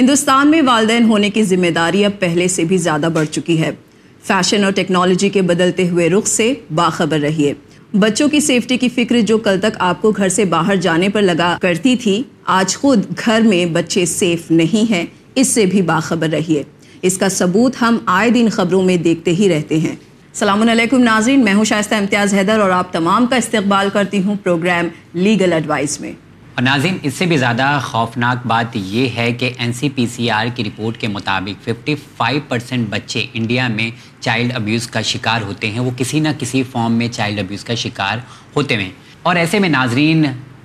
ہندوستان میں والدین ہونے کی ذمہ داری اب پہلے سے بھی زیادہ بڑھ چکی ہے۔ فیشن اور ٹیکنالوجی کے بدلتے ہوئے رخ سے باخبر رہیے بچوں کی سیفٹی کی فکر جو کل تک آپ کو گھر سے باہر جانے پر لگا کرتی تھی، آج خود گھر میں بچے سیف نہیں ہیں، اس سے بھی باخبر رہیے اس کا ثبوت ہم آئے دن خبروں میں دیکھتے ہی رہتے ہیں۔ السلام علیکم ناظرین، میں ہوں شائستہ امتیاز حیدر اور آپ تمام کا استقبال کرتی ہوں پروگرام لیگل ایڈوائس میں۔ اور ناظرین، اس سے بھی زیادہ خوفناک بات یہ ہے کہ N C P C R کی رپورٹ کے مطابق ففٹی فائیو پرسینٹ بچے انڈیا میں چائلڈ ابیوز کا شکار ہوتے ہیں۔ وہ کسی نہ کسی فارم میں چائلڈ ابیوز کا شکار ہوتے ہیں۔ اور ایسے میں ناظرین،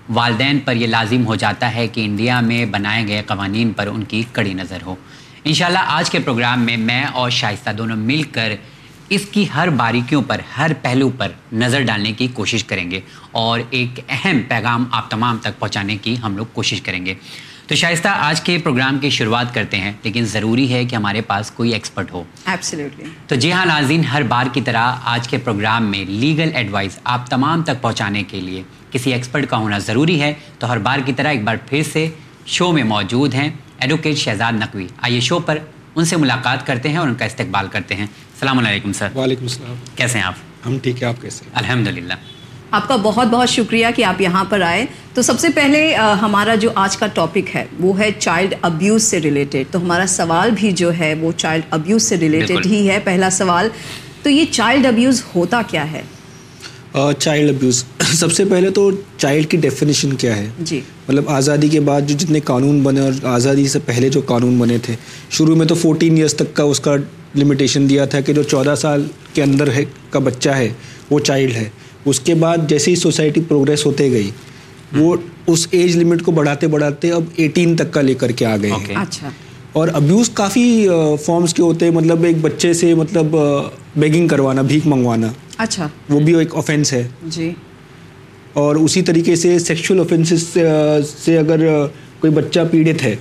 والدین پر یہ لازم ہو جاتا ہے کہ انڈیا میں بنائے گئے قوانین پر ان کی کڑی نظر ہو۔ انشاءاللہ، آج کے پروگرام میں میں اور شائستہ دونوں مل کر اس کی ہر باریکیوں پر ہر پہلو پر نظر ڈالنے کی کوشش کریں گے اور ایک اہم پیغام آپ تمام تک پہنچانے کی ہم لوگ کوشش کریں گے۔ تو شائستہ آج کے پروگرام کی شروعات کرتے ہیں لیکن ضروری ہے کہ ہمارے پاس کوئی ایکسپرٹ ہو۔ Absolutely. تو جی ہاں ناظرین ہر بار کی طرح آج کے پروگرام میں لیگل ایڈوائس آپ تمام تک پہنچانے کے لیے کسی ایکسپرٹ کا ہونا ضروری ہے۔ تو ہر بار کی طرح ایک بار پھر سے شو میں موجود ہیں۔ ایڈوکیٹ شہزاد نقوی آئیے شو پر ان سے ملاقات کرتے ہیں اور ان کا استقبال کرتے ہیں۔ السلام علیکم سر۔ وعلیکم السلام۔ کیسے ہیں آپ؟ ہم ٹھیک ہے آپ کیسے الحمد للہ آپ کا بہت بہت شکریہ کہ آپ یہاں پر آئے۔ تو سب سے پہلے ہمارا جو آج کا ٹاپک ہے وہ ہے چائلڈ ابیوز سے ریلیٹڈ تو ہمارا سوال بھی جو ہے وہ چائلڈ ابیوز سے ریلیٹڈ ہی ہے۔ پہلا سوال تو یہ چائلڈ ابیوز ہوتا کیا ہے؟ چائلڈ ابیوز سب سے پہلے تو چائلڈ کی ڈیفینیشن کیا ہے؟ جی۔ مطلب آزادی کے بعد جو جتنے قانون بنے اور آزادی سے پہلے جو قانون بنے تھے شروع میں تو فورٹین ایئرس تک کا اس کا لمیٹیشن دیا تھا کہ جو چودہ سال کے اندر ہے کا بچہ ہے وہ چائلڈ ہے۔ اس کے بعد جیسے ہی سوسائٹی پروگریس ہوتے گئی وہ اس ایج لمٹ کو بڑھاتے بڑھاتے اب ایٹین تک کا لے کر کے آ گئے ہیں۔ اچھا۔ اور ابیوز کافی فارمس کے ہوتے ہیں مطلب ایک بچے سے مطلب بیگنگ کروانا بھیک منگوانا۔ اچھا۔ وہ بھی ایک آفینس ہے۔ جی۔ اور اسی طریقے سے سیکشول آفینسز سے اگر کوئی بچہ پیڑت ہے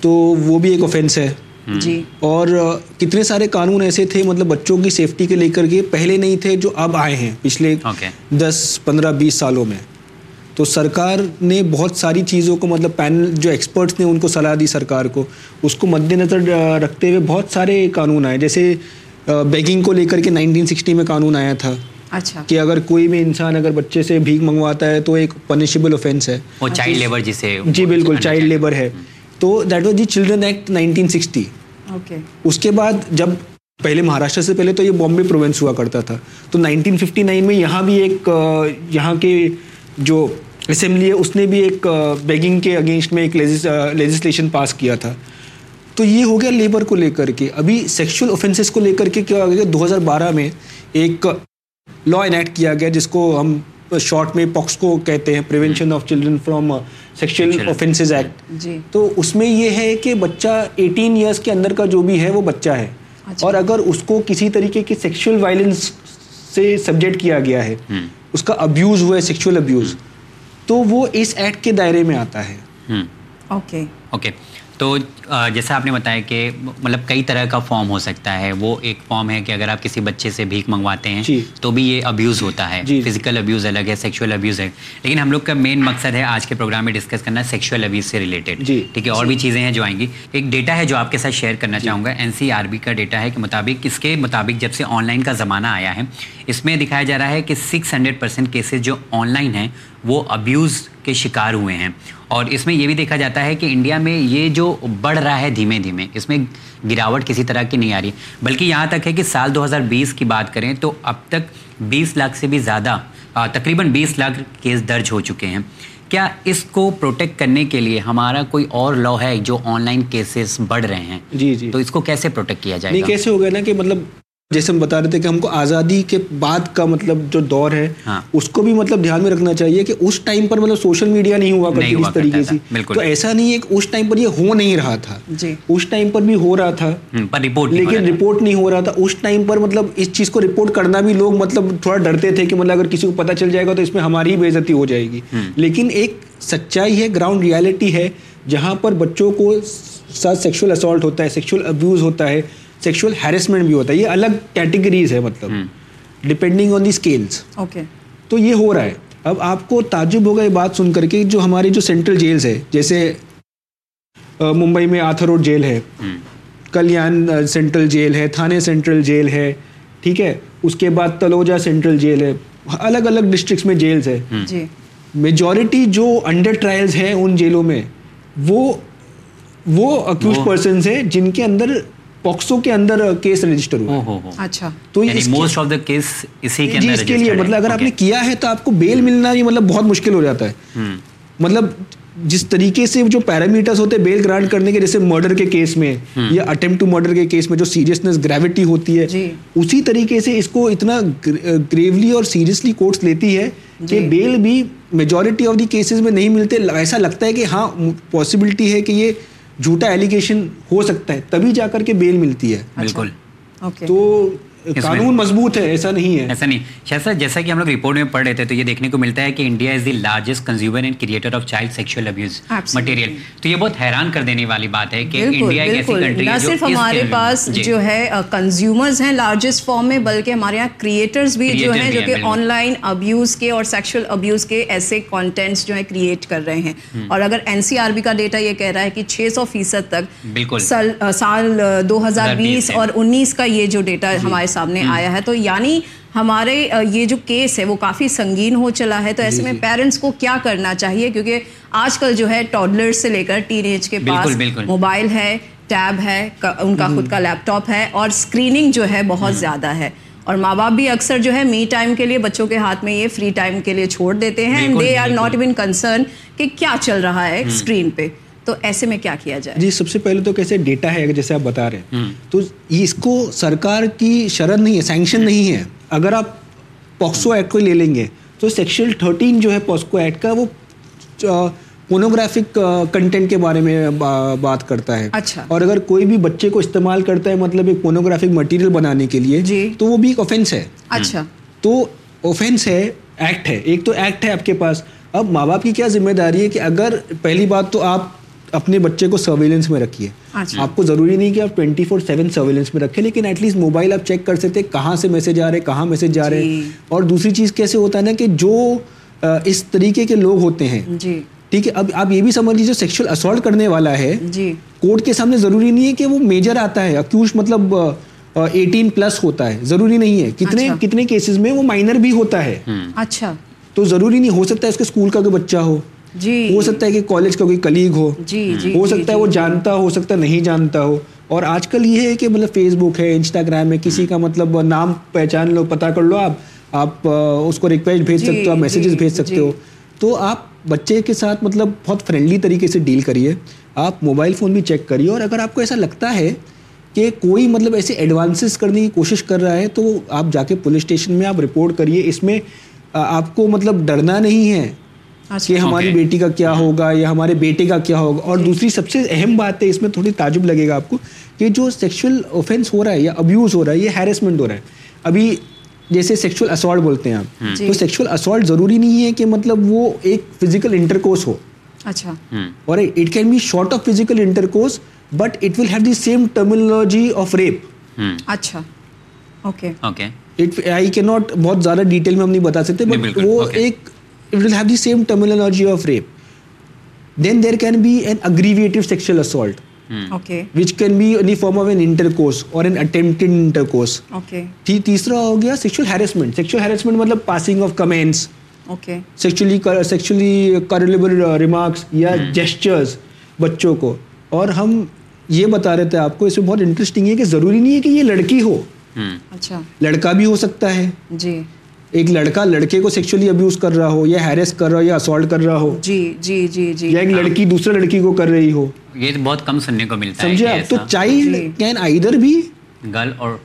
تو وہ بھی ایک آفینس ہے۔ جی۔ اور کتنے سارے قانون ایسے تھے مطلب بچوں کی سیفٹی کے لے کر کے پہلے نہیں تھے جو اب آئے ہیں پچھلے دس پندرہ بیس سالوں میں۔ تو سرکار نے بہت ساری چیزوں کو مطلب پینل جو ایکسپرٹس نے ان کو صلاح دی سرکار کو اس کو مد نظر رکھتے ہوئے بہت سارے قانون آئے۔ جیسے بیگنگ کو لے کر کے نائنٹین سکسٹی میں قانون آیا تھا۔ اچھا۔ کہ اگر کوئی بھی انسان اگر بچے سے بھیک منگواتا ہے تو ایک پنشیبل اوفینس ہے۔ چائلڈ لیبر جسے جی بالکل چائلڈ لیبر ہے۔ تو that was the children act nineteen sixty okay. اس کے بعد جب پہلے مہاراشٹر سے پہلے تو یہ بامبے پروونس ہوا کرتا تھا۔ تو نائنٹین ففٹی نائن میں یہاں بھی ایک یہاں کے جو اسمبلی ہے اس نے بھی ایک بیگنگ کے اگینسٹ میں ایک لیجسلیشن پاس کیا تھا۔ تو یہ ہو گیا لیبر کو لے کر کے۔ ابھی سیکشول اوفینسز کو لے کر کے کیا ہو گیا دو ہزار بارہ میں ایک لا انیکٹ کیا گیا جس کو ہم شارٹ میں پاکس کو کہتے ہیں prevention of children from sexual offences act تو اس میں یہ ہے کہ بچہ ایٹین ایئرس کے اندر کا جو بھی ہے وہ بچہ ہے۔ اور اگر اس کو کسی طریقے کی سیکشل وائلنس سے سبجیکٹ کیا گیا ہے۔ اس کا ابیوز ہوا ہے سیکشل ابیوز تو وہ اس ایکٹ کے دائرے میں آتا ہے۔ اوکے۔ اوکے۔ تو جیسا آپ نے بتایا کہ مطلب کئی طرح کا فارم ہو سکتا ہے۔ وہ ایک فارم ہے کہ اگر آپ کسی بچے سے بھیک منگواتے ہیں تو بھی یہ ابیوز ہوتا ہے۔ فزیکل ابیوز الگ ہے سیکشول ابیوز ہے۔ لیکن ہم لوگ کا مین مقصد ہے آج کے پروگرام میں ڈسکس کرنا سیکشول ابیوز سے ریلیٹڈ ٹھیک ہے اور بھی چیزیں ہیں جو آئیں گی۔ ایک ڈیٹا ہے جو آپ کے ساتھ شیئر کرنا چاہوں گا۔ این سی آر بی کا ڈیٹا ہے کہ مطابق اس کے مطابق جب سے آن لائن کا زمانہ آیا ہے اس میں دکھایا جا رہا ہے کہ سکس ہنڈریڈ پرسینٹ کیسز جو آن لائن ہیں وہ ابیوز کے شکار ہوئے ہیں۔ اور اس میں یہ بھی دیکھا جاتا ہے کہ انڈیا میں یہ جو بڑھ رہا ہے دھیمے دھیمے اس میں گراوٹ کسی طرح کی نہیں آ رہی۔ بلکہ یہاں تک ہے کہ سال دو ہزار بیس کی بات کریں تو اب تک بیس لاکھ سے بھی زیادہ تقریباً بیس لاکھ کیس درج ہو چکے ہیں۔ کیا اس کو پروٹیکٹ کرنے کے لیے ہمارا کوئی اور لا ہے جو آن لائن کیسز بڑھ رہے ہیں؟ جی جی۔ تو اس کو کیسے پروٹیکٹ کیا جائے نہیں کیسے ہو گیا نا کہ مطلب جیسے ہم بتا رہے تھے کہ ہم کو آزادی کے بعد کا مطلب جو دور ہے اس کو بھی مطلب دھیان میں رکھنا چاہیے کہ اس ٹائم پر مطلب سوشل میڈیا نہیں ہوا کرتی اس طریقے سے۔ تو ایسا نہیں ہے کہ اس ٹائم پر یہ ہو نہیں رہا تھا۔ اس ٹائم پر بھی ہو رہا تھا۔ لیکن رپورٹ نہیں ہو رہا تھا۔ اس ٹائم پر مطلب اس چیز کو رپورٹ کرنا بھی لوگ مطلب تھوڑا ڈرتے تھے کہ مطلب اگر کسی کو پتہ چل جائے گا تو اس میں ہماری ہی بےزتی ہو جائے گی۔ لیکن ایک سچائی ہے گراؤنڈ ریالٹی ہے جہاں پر بچوں کو ساتھ سیکشول اسالٹ ہوتا ہے سیکشول ابیوز ہوتا ہے۔ سیکشول ہیرسمنٹ بھی ہوتا ہے یہ الگ کیٹیگریز ہے مطلب depending on the scales okay تو یہ ہو رہا ہے۔ اب آپ کو تعجب ہوگا یہ بات سن کر کے جو ہماری جو سینٹرل جیلز ہے جیسے ممبئی میں آتھر روڈ جیل ہے۔ کلیان سینٹرل جیل ہے تھانے سینٹرل جیل ہے۔ ٹھیک ہے؟ اس کے بعد تلوجا سینٹرل جیل ہے۔ الگ الگ ڈسٹرکس میں جیلز ہے میجورٹی جو انڈر ٹرائلز ہیں ان جیلوں میں وہ وہ اکیوز پرسنس ہیں جن کے اندر پاکسو کے اندر کیس رجسٹر ہوا اچھا۔ تو موسٹ آف دا کیس اسی کے اندر اس کے لیے مطلب اگر آپ نے کیا ہے تو آپ کو بیل ملنا یہ مطلب بہت مشکل ہو جاتا ہے۔ مطلب جس طریقے سے جو پیرامیٹرز ہوتے ہیں بیل گرانٹ کرنے کے جیسے مرڈر کے کیس میں یا اٹمپٹ ٹو مرڈر کے کیس میں جو سیریسنس گریوٹی ہوتی ہے جی۔ اسی طریقے سے اس کو اتنا گریولی اور سیریسلی کورٹس لیتی ہے کہ بیل جی۔ بھی میجورٹی آف دی کیسز میں نہیں ملتے۔ ایسا لگتا ہے کہ ہاں پاسبلٹی ہے کہ یہ جھوٹا ایلیگیشن ہو سکتا ہے تبھی جا کر کے بیل ملتی ہے۔ بالکل۔ تو قانون مضبوط ہے ایسا نہیں ہے۔ ایسا نہیں۔ شاید سر جیسا کہ ہم لوگ رپورٹ میں پڑھ رہے تھے تو یہ دیکھنے کو ملتا ہے کہ India is the largest consumer and creator of child sexual abuse material تو یہ بہت حیران کر دینے والی بات ہے کہ انڈیا ایک ایسی کنٹری ہے صرف ہمارے پاس جی۔ جو ہے کنزیومرز ہیں لارجسٹ فارم میں بلکہ ہمارے یہاں کریٹرز بھی جو ہیں جو کہ آن لائن ابیوز کے اور سیکشل ابیوز کے ایسے کانٹینٹس جو ہیں کریٹ کر رہے ہیں۔ اور اگر این سی آر بی کا ڈیٹا یہ کہہ رہا ہے کہ چھ سو فیصد تک بالکل۔ سال دو ہزار بیس اور انیس کا یہ جو ڈیٹا جی۔ ہمارے سامنے آیا ہے۔ تو یعنی ہمارے یہ جو کیس ہے وہ کافی سنگین ہو چلا ہے۔ تو ایسے میں پیرنٹس کو کیا کرنا چاہیے؟ کیونکہ آج کل جو ہے ٹاڈلر سے لے کر ٹین ایج کے پاس موبائل ہے ٹیب ہے ان کا خود کا لیپ ٹاپ ہے اور اسکریننگ جو ہے بہت زیادہ ہے۔ اور ماں باپ بھی اکثر جو ہے می ٹائم کے لیے بچوں کے ہاتھ میں یہ فری ٹائم کے لیے چھوڑ دیتے ہیں۔ They are not even concerned کہ کیا چل رہا ہے اسکرین پہ۔ تو ایسے میں کیا کیا جائے؟ جی سب سے پہلے تو کیسے ڈیٹا ہے جیسے آپ بتا رہے ہیں۔ تو اس کو سرکار کی شرط نہیں ہے سینکشن نہیں ہے۔ اگر آپ پاکسو ایکٹ کو لے لیں گے تو سیکشن تھرٹین جو ہے پاسکو ایکٹ کا وہ پونوگرافک کنٹینٹ کے بارے میں بات کرتا ہے۔ اچھا۔ اور اگر کوئی بھی بچے کو استعمال کرتا ہے مطلب ایک پونوگرافک مٹیریل بنانے کے لیے جی۔ تو وہ بھی ایک اوفینس ہے۔ اچھا۔ تو اوفینس ہے ایکٹ ہے۔ ایک تو ایکٹ ہے آپ کے پاس۔ اب ماں باپ کی کیا ذمہ داری ہے کہ اگر پہلی بات تو آپ اپنے بچے کو سرویلنس میں رکھیے۔ اچھا۔ آپ کو ضروری نہیں کہ آپ ٹوئنٹی فور سیون سرویلنس میں رکھیں لیکن ایٹ لیسٹ موبائل آپ چیک کر سکتے کہاں سے میسج آ رہے کہاں میسج جا رہے۔ جی۔ اور دوسری چیز کیسے ہوتا ہے نا کہ جو اس طریقے کے لوگ ہوتے ہیں۔ جی۔ ٹھیک ہے اب آپ یہ بھی سمجھ لیجیے سیکشل اسالٹ کرنے والا ہے۔ کورٹ کے سامنے ضروری نہیں ہے کہ وہ میجر آتا ہے اکیوش مطلب ایٹین پلس ہوتا ہے۔ ضروری نہیں ہے۔ کتنے اچھا۔ کتنے کیسز میں وہ مائنر بھی ہوتا ہے۔ اچھا۔ تو ضروری نہیں ہو سکتا ہے اس کے اسکول کا کوئی بچہ ہو۔ جی۔ ہو سکتا ہے کہ کالج کا کوئی کلیگ ہو۔ جی جی ہو سکتا ہے وہ جانتا ہو سکتا ہے نہیں جانتا ہو۔ اور آج کل یہ ہے کہ مطلب فیس بک ہے انسٹاگرام ہے کسی کا مطلب نام پہچان لو پتہ کر لو آپ۔ آپ اس کو ریکویسٹ بھیج سکتے ہو آپ میسیجز بھیج سکتے ہو۔ تو آپ بچے کے ساتھ مطلب بہت فرینڈلی طریقے سے ڈیل کریے۔ آپ موبائل فون بھی چیک کریے۔ اور اگر آپ کو ایسا لگتا ہے کہ کوئی مطلب ایسے ایڈوانسز کرنے کی کوشش کر رہا ہے تو آپ جا کے پولیس اسٹیشن میں آپ رپورٹ کریے۔ اس میں آپ کو مطلب ڈرنا نہیں ہے۔ کہ ہماری بیٹی کا کیا ہوگا یا ہمارے بیٹے کا کیا ہوگا۔ اور جی۔ دوسری سب سے اہم بات ہے اس میں تھوڑی تعجب لگے گا آپ کو کہ جو سیکشل اوفینس ہو رہا ہے یا ابیوز ہو رہا ہے یہ ہیرسمنٹ ہو رہا ہے۔ ابھی جیسے سیکشل اسالٹ بولتے ہیں آپ جی۔ تو سیکشل اسالٹ ضروری نہیں ہے کہ مطلب وہ ایک فزیکل انٹرکورس ہو۔ اچھا۔ اور it can be short of physical intercourse but it will have the same terminology of rape اچھا۔ اوکے آئی کی ناٹ بہت زیادہ ڈیٹیل میں ہم نہیں بتا سکتے بٹ وہ ایک it will have the same terminology of rape. Then there can be an aggravated sexual assault. Hmm. Okay. Which can be in the form of an intercourse or an attempted intercourse. Okay. تیسرا ہو گیا sexual harassment. Sexual harassment مطلب passing of comments. Okay. Sexually sexually correlable remarks یا gestures بچوں کو اور ہم یہ بتا رہے تھے آپ کو اس میں بہت انٹرسٹنگ ہے کہ ضروری نہیں ہے کہ یہ لڑکی ہو اچھا لڑکا بھی ہو سکتا ہے جی ایک لڑکا لڑکے کو سیکچولی ابیوز کر رہا ہو یا ہیرس کر رہا ہو یا اسالٹ کر رہا ہو۔ جی جی جی جی۔ یا ایک لڑکی دوسرے لڑکی کو کر رہی ہو۔ یہ بہت کم سننے کو ملتا ہے سمجھے آپ؟ تو چائلڈ کین آئیدر بھی گرل اور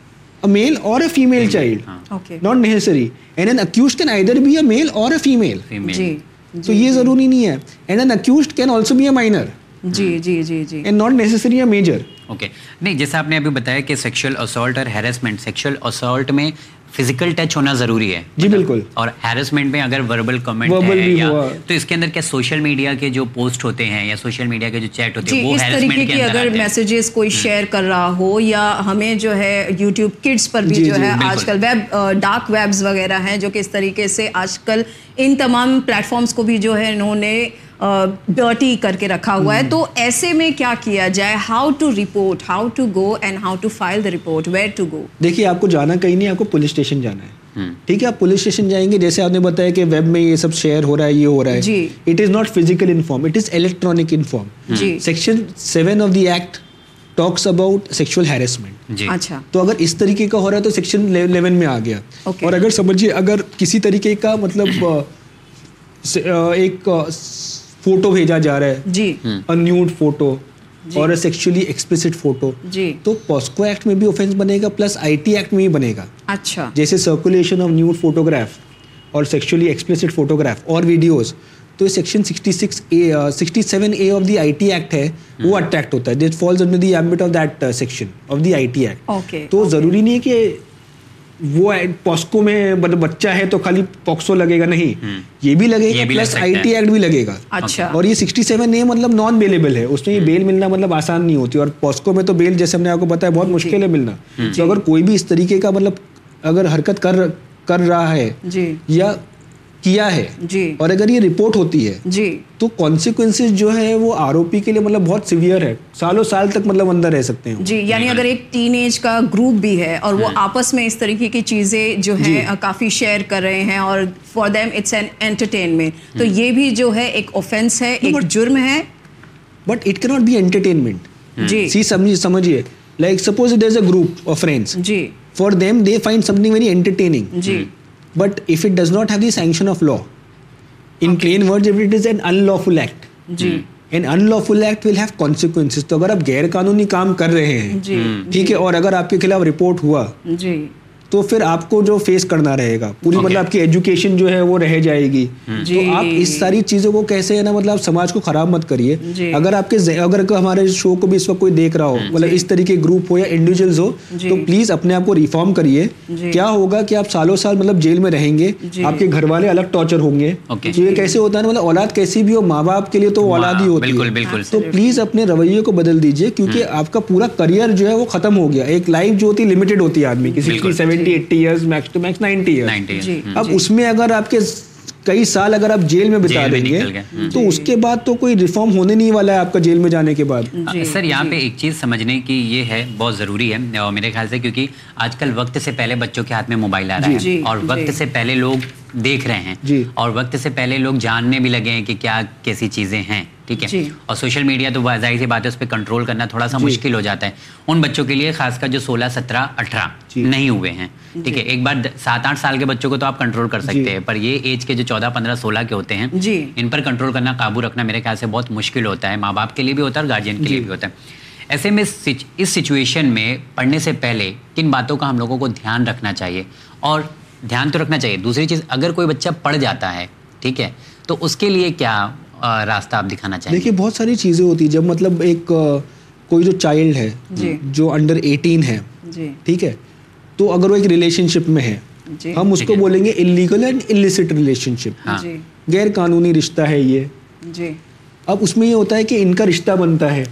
a male or a female child. okay. Not necessary. And an accused can either be a male or a female. جی۔ تو یہ ضروری نہیں ہے۔ And an accused can also be a minor. جی جی جی جی۔ And not necessary a major okay نہیں جیسے آپ نے ابھی بتایا کہ سیکشل اسالٹ اور ہیرسمنٹ سیکشل اسالٹ میں فزیکل ٹچ ہونا ضروری ہے۔ جی بالکل۔ اور ہیرسمنٹ میں اگر وربل کمنٹ ہے تو اس کے اندر کیا سوشل میڈیا کے جو پوسٹ ہوتے ہیں یا سوشل میڈیا کے جو چیٹ ہوتے ہیں جی، وہ اس طریقے کی اگر میسیجز کوئی شیئر کر رہا ہو یا ہمیں جو ہے یوٹیوب کڈس پر بھی جی، جو جی، ہے آج کل ویب ڈارک ویبز وغیرہ ہیں جو کہ اس طریقے سے آج کل ان تمام پلیٹ فارمس کو بھی جو ہے انہوں نے ڈرٹی کر کے رکھا ہوا ہے۔ تو ایسے میں کیا کیا جائے؟ How to report how to go and how to file the report where to go دیکھیے آپ کو جانا کہیں نہیں آپ کو پولیس اسٹیشن جانا ہے۔ ٹھیک ہے آپ پولیس اسٹیشن جائیں گے۔ جیسے آپ نے بتایا کہ ویب میں یہ سب شیئر ہو رہا ہے یہ ہو رہا ہے۔ It is not physical in form it is electronic in form section seven of the act talks about sexual harassment اچھا۔ تو اگر اس طریقے کا ہو رہا ہے تو سیکشن الیون میں آ گیا۔ اور اگر سمجھیے اگر کسی طریقے کا مطلب ایک فوٹو بھیجا جا رہا ہے جی نیوڈ فوٹو اور سیکچولی ایکسپلسٹ فوٹو تو پاسکو ایکٹ میں بھی اوفینس بنے گا پلس آئی ٹی ایکٹ میں بھی بنے گا اچھا جیسے سرکولیشن آف نیوڈ فوٹوگراف اور سیکچولی ایکسپلسٹ فوٹوگراف اور ویڈیوز تو section sixty six A sixty seven A of the I T act ہے وہ اٹریکٹ ہوتا ہے that falls under the ambit of that section of the I T act تو ضروری نہیں ہے کہ وہ پاسکو میں بچہ ہے تو خالی پاکسو لگے گا نہیں. یہ بھی لگے گا پلس آئی ٹی ایکٹ بھی لگے گا. اچھا. اور یہ سکسٹی سیون اے مطلب نان بیلیبل ہے. اس میں یہ بیل ملنا مطلب آسان نہیں ہوتی. اور پاسکو میں تو بیل جیسے ہم نے آپ کو بتایا بہت مشکل ہے ملنا. تو اگر کوئی بھی اس طریقے کا مطلب اگر حرکت کر کر رہا ہے یا کیا ہے جی۔ اور اگر یہ رپورٹ ہوتی ہے جی۔ تو کانسیکوینس جو ہے وہ آر او پی کے لیے مطلب بہت سیویئر ہے۔ سالوں سال تک مطلب اندر رہ سکتے ہیں۔ جی یعنی اگر ایک ٹین ایج کا گروپ بھی ہے اور وہ آپس میں اس طریقے کی چیزیں جو ہیں جی۔ کافی شیئر کر رہے ہیں اور for them it's an entertainment تو یہ بھی جو ہے ایک اوفینس ہے ایک جرم ہے۔ بٹ اٹ کی ناٹ بی انٹرٹینمنٹ جی۔ سی سمجھیے like suppose it is a group of friends G. For them they find some very entertaining G. But if it does not have the sanction of law in plain word it is an unlawful act an unlawful act will have consequence تو اگر آپ غیر قانونی کام کر رہے ہیں ٹھیک ہے اور اگر آپ کے خلاف رپورٹ ہوا تو پھر آپ کو جو فیس کرنا رہے گا پوری مطلب آپ کی ایجوکیشن جو ہے وہ رہ جائے گی۔ تو آپ اس ساری چیزوں کو کیسے ہے نا مطلب سماج کو خراب مت کریے۔ اگر آپ کے اگر ہمارے شو کو بھی اس وقت کوئی دیکھ رہا ہو مطلب اس طریقے گروپ ہو یا انڈیویجلس ہو تو پلیز اپنے آپ کو ریفارم کریے۔ کیا ہوگا کہ آپ سالوں سال مطلب جیل میں رہیں گے آپ کے گھر والے الگ ٹارچر ہوں گے۔ یہ کیسے ہوتا ہے مطلب اولاد کیسی بھی ہو ماں باپ کے لیے تو اولاد ہی ہوتی ہے۔ تو پلیز اپنے رویے کو بدل دیجیے کیونکہ آپ کا پورا کریئر جو ہے وہ ختم ہو گیا۔ ایک لائف جو ہوتی ہے لمیٹڈ ہوتی ہے آدمی کی sixty seventy eighty years max to max ninety years اب اس میں اگر آپ کے کئی سال اگر آپ جیل میں بتا دیں گے تو اس کے بعد تو کوئی ریفارم ہونے نہیں والا ہے آپ کا جیل میں جانے کے بعد۔ سر یہاں پہ ایک چیز سمجھنے کی یہ ہے بہت ضروری ہے میرے خیال سے کیونکہ آج کل وقت سے پہلے بچوں کے ہاتھ میں موبائل آ رہا ہے اور وقت سے پہلے لوگ دیکھ رہے ہیں۔ اور وقت سے پہلے لوگ جاننے بھی لگے ہیں کہ کیا کیسی چیزیں ہیں ٹھیک ہے۔ جی۔ اور سوشل میڈیا تو ظاہر سی بات ہے اس پہ کنٹرول کرنا تھوڑا سا جی۔ مشکل ہو جاتا ہے۔ ان بچوں کے لیے خاص کر جو سولہ سترہ اٹھارہ جی۔ نہیں ہوئے ہیں۔ ٹھیک ہے ایک بار سات آٹھ سال کے بچوں کو تو آپ کنٹرول کر سکتے ہیں پر یہ ایج کے جو چودہ پندرہ سولہ کے ہوتے ہیں ان پر کنٹرول کرنا قابو رکھنا میرے خیال سے بہت مشکل ہوتا ہے۔ ماں باپ کے لیے بھی ہوتا ہے اور گارجین کے لیے بھی ہوتا ہے۔ ایسے میں اس سچویشن میں پڑھنے سے پہلے کن باتوں کا ہم لوگوں کو دھیان رکھنا چاہیے۔ اور دھیان تو رکھنا چاہیے۔ دوسری چیز اگر کوئی بچہ پڑھ جاتا ہے ٹھیک ہے تو اس کے لیے کیا راستہ آپ دکھانا چاہیں دیکھیے بہت ساری چیزیں ہوتی ہیں۔ جب مطلب ایک کوئی جو چائلڈ ہے جی۔ جو انڈر ایٹین ہے جی۔ ٹھیک ہے تو اگر وہ ایک ریلیشن شپ میں ہے جی۔ ہم اس کو بولیں گے illegal and illicit relationship غیر قانونی رشتہ ہے یہ۔ اب اس میں یہ ہوتا ہے کہ ان کا رشتہ بنتا ہے۔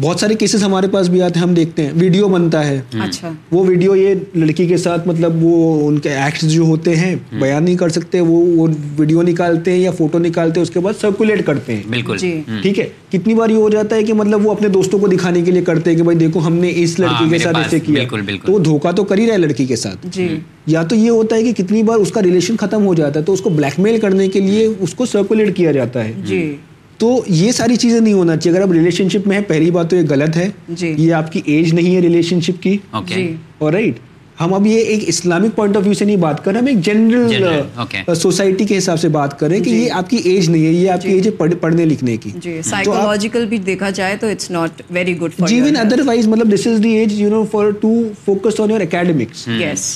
بہت سارے کیسز ہمارے پاس بھی آتے ہیں ہم دیکھتے ہیں۔ ویڈیو بنتا ہے۔ اچھا۔ وہ ویڈیو یہ لڑکی کے ساتھ مطلب وہ ان کے ایکٹس جو ہوتے ہیں بیان نہیں کر سکتے وہ وہ ویڈیو نکالتے ہیں یا فوٹو نکالتے ہیں اس کے بعد سرکولیٹ کرتے ہیں۔ بالکل۔ جی۔ ٹھیک ہے۔ کتنی بار یہ ہو جاتا ہے کہ مطلب وہ اپنے دوستوں کو دکھانے کے لیے کرتے ہیں کہ بھائی دیکھو ہم نے اس لڑکی کے ساتھ ایسے کیا۔ تو وہ دھوکا تو کر ہی رہا ہے لڑکی کے ساتھ۔ جی۔ یا تو یہ ہوتا ہے کہ کتنی بار اس کا ریلیشن ختم ہو جاتا ہے تو اس کو بلیک میل کرنے کے لیے اس کو سرکولیٹ کیا جاتا ہے۔ جی۔ تو یہ ساری چیزیں نہیں ہونا چاہیے۔ اگر آپ ریلیشن شپ میں ہے پہلی بات تو یہ غلط ہے جی۔ یہ آپ کی ایج نہیں ہے ریلیشن شپ کی اور رائٹ ہم اب یہ ایک اسلامک پوائنٹ آف ویو سے نہیں بات کر رہے ہم ایک جنرل سوسائٹی کے حساب سے بات کر رہے ہیں کہ یہ آپ کی ایج نہیں ہے یہ آپ کی ایج ہے پڑھنے لکھنے کی۔ سائیکولوجیکل بھی دیکھا جائے تو اٹس ناٹ ویری گڈ جی ون ادر وائز مطلب this is the age you know for to focus on your academics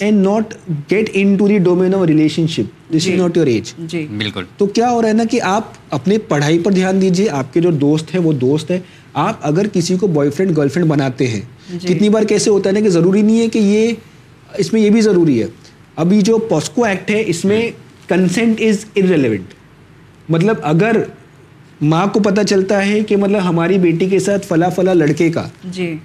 and not get into the domain of relationship this is not your age بالکل۔ تو کیا ہو رہا ہے نا کہ آپ اپنے پڑھائی پر دھیان دیجیے آپ کے جو دوست ہیں وہ دوست ہے آپ اگر کسی کو بوائے فرینڈ گرل فرینڈ بناتے ہیں کتنی بار کیسے ہوتا ہے نا کہ ضروری نہیں ہے کہ یہ اس میں یہ بھی ضروری ہے۔ ابھی جو پاسکو ایکٹ ہے اس میں کنسینٹ از ارریلیونٹ مطلب اگر ماں کو پتہ چلتا ہے کہ مطلب ہماری بیٹی کے ساتھ فلاں فلاں لڑکے کا جی۔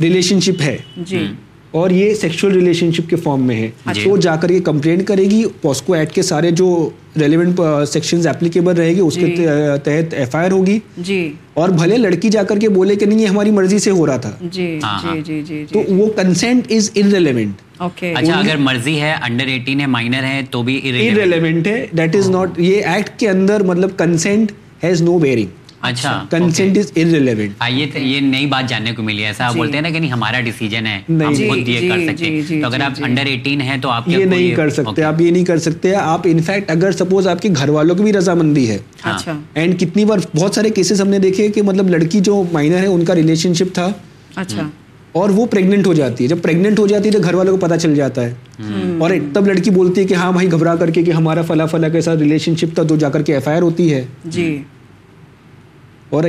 ریلیشن شپ ہے۔ جی۔ اور یہ سیکشل ریلیشن شپ کے فارم میں ہے۔ تو وہ جا کر کے کمپلین کرے گی۔ پاسکو ایکٹ کے سارے جو ریلیونٹ سیکشن اپلیکیبل رہے گی اس کے جی۔ تحت ایف آئی آر ہوگی۔ جی۔ اور بھلے لڑکی جا کر کے بولے کہ نہیں یہ ہماری مرضی سے ہو رہا تھا۔ جی ہاں، ہاں۔ جی جی تو وہ کنسینٹ از ان ریلیونٹ اچھا اگر مرضی ہے انڈر ایٹین ہے مائنر ہے تو بھی ان ریلیونٹ ہے۔ دیٹ از ناٹ یہ ایکٹ کے اندر مطلب کنسینٹ ہیز نو بیئرنگ اچھا کنسنٹ از ارریلیونٹ یہ نئی بات جاننے کو ملی ایسا بولتے ہیں نا کہ نہیں ہمارا ڈیسیجن ہے ہم خود یہ کر سکتے ہیں۔ تو اگر آپ انڈر ایٹین ہیں تو آپ یہ نہیں کر سکتے آپ یہ نہیں کر سکتے آپ انفیکٹ اگر سپوز آپ کے گھر والوں کی بھی رضامندی ہے اینڈ کتنی بار بہت سارے کیسز ہم نے دیکھے کہ مطلب لڑکی جو مائنر ہے ان کا ریلیشن شپ تھا۔ اچھا۔ اور وہ پریگنٹ ہو جاتی ہے۔ جب پریگنٹ ہو جاتی ہے تو گھر والوں کو پتا چل جاتا ہے۔ اور تب لڑکی بولتی ہے کہ ہاں بھائی گھبرا کر کے کہ ہمارا فلاں فلاں کے ساتھ ریلیشن شپ تھا تو جا کر کے ایف آئی آر ہوتی ہے۔ جی۔ اور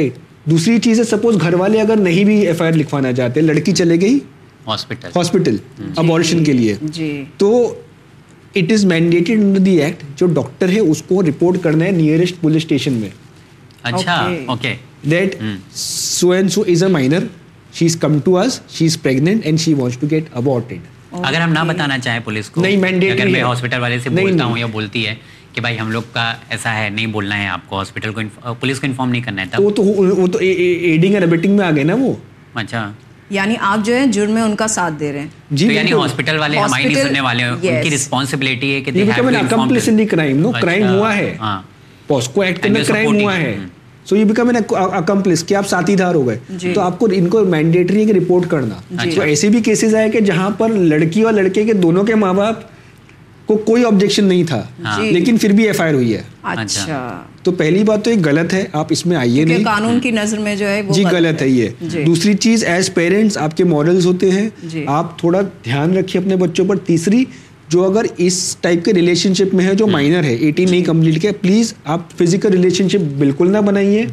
دوسری چیز ہے سپوز گھر والے اگر نہیں بھی ایف آئی آر لکھوانا چاہتے لڑکی چلے گئی ہاسپٹل ہاسپٹل ابارشن کے لیے. جی۔ تو it is mandated under the act جو ڈاکٹر ہے اس کو رپورٹ کرنا ہے نیئرسٹ پولیس اسٹیشن میں. اچھا okay that so and so is a minor she is come to us she is pregnant and she wants to get aborted اگر ہم نہ بتانا چاہیں پولیس کو نہیں مینڈیٹ اگر میں ہاسپٹل والے سے بولتا ہوں یا بولتی ہے کہ بھائی ہم لوگ کا ایسا ہے نہیں بولنا ہے آپ کو ہاسپٹل کو پولیس کو انفارم نہیں کرنا ہے وہ تو وہ تو ایڈنگ اینڈ ابیٹنگ میں آ گئے نا وہ؟ اچھا۔ یعنی آپ جو ہے جرم میں ان کا ساتھ دے رہے ہیں۔ جی یعنی ہاسپٹل والے ہماری نہیں سننے والے ان کی رسپانسبلٹی ہے کہ they have the crime no crime ہوا ہے۔ پوسکو ایکٹ کے اندر کرائم ہوا ہے۔ سو یہ بیکم این اکمپلس کہ آپ ساتھی دھار ہو گئے۔ جی۔ تو آپ کو ان کو مینڈیٹری ہے کہ رپورٹ کرنا۔ جی۔ تو ایسے بھی کیسز آئے کہ جہاں پر لڑکی اور لڑکے کے دونوں کے ماں باپ کو کوئی آبجیکشن نہیں تھا جی۔ لیکن پھر بھی ایف آئی آر ہوئی ہے۔ اچھا۔ تو پہلی بات تو یہ غلط ہے آپ اس میں آئیے نہیں۔ قانون کی نظر میں جو ہے جی غلط ہے یہ۔ جی۔ دوسری چیز ایز پیرنٹس آپ کے ماڈلز ہوتے ہیں۔ جی۔ آپ تھوڑا دھیان رکھیے اپنے بچوں پر۔ تیسری جو اگر اس ٹائپ کے ریلیشن شپ میں ہے جو مائنر ہے ایٹین نہیں کمپلیٹ کیا پلیز آپ فزیکل ریلیشن شپ بالکل نہ بنائیے۔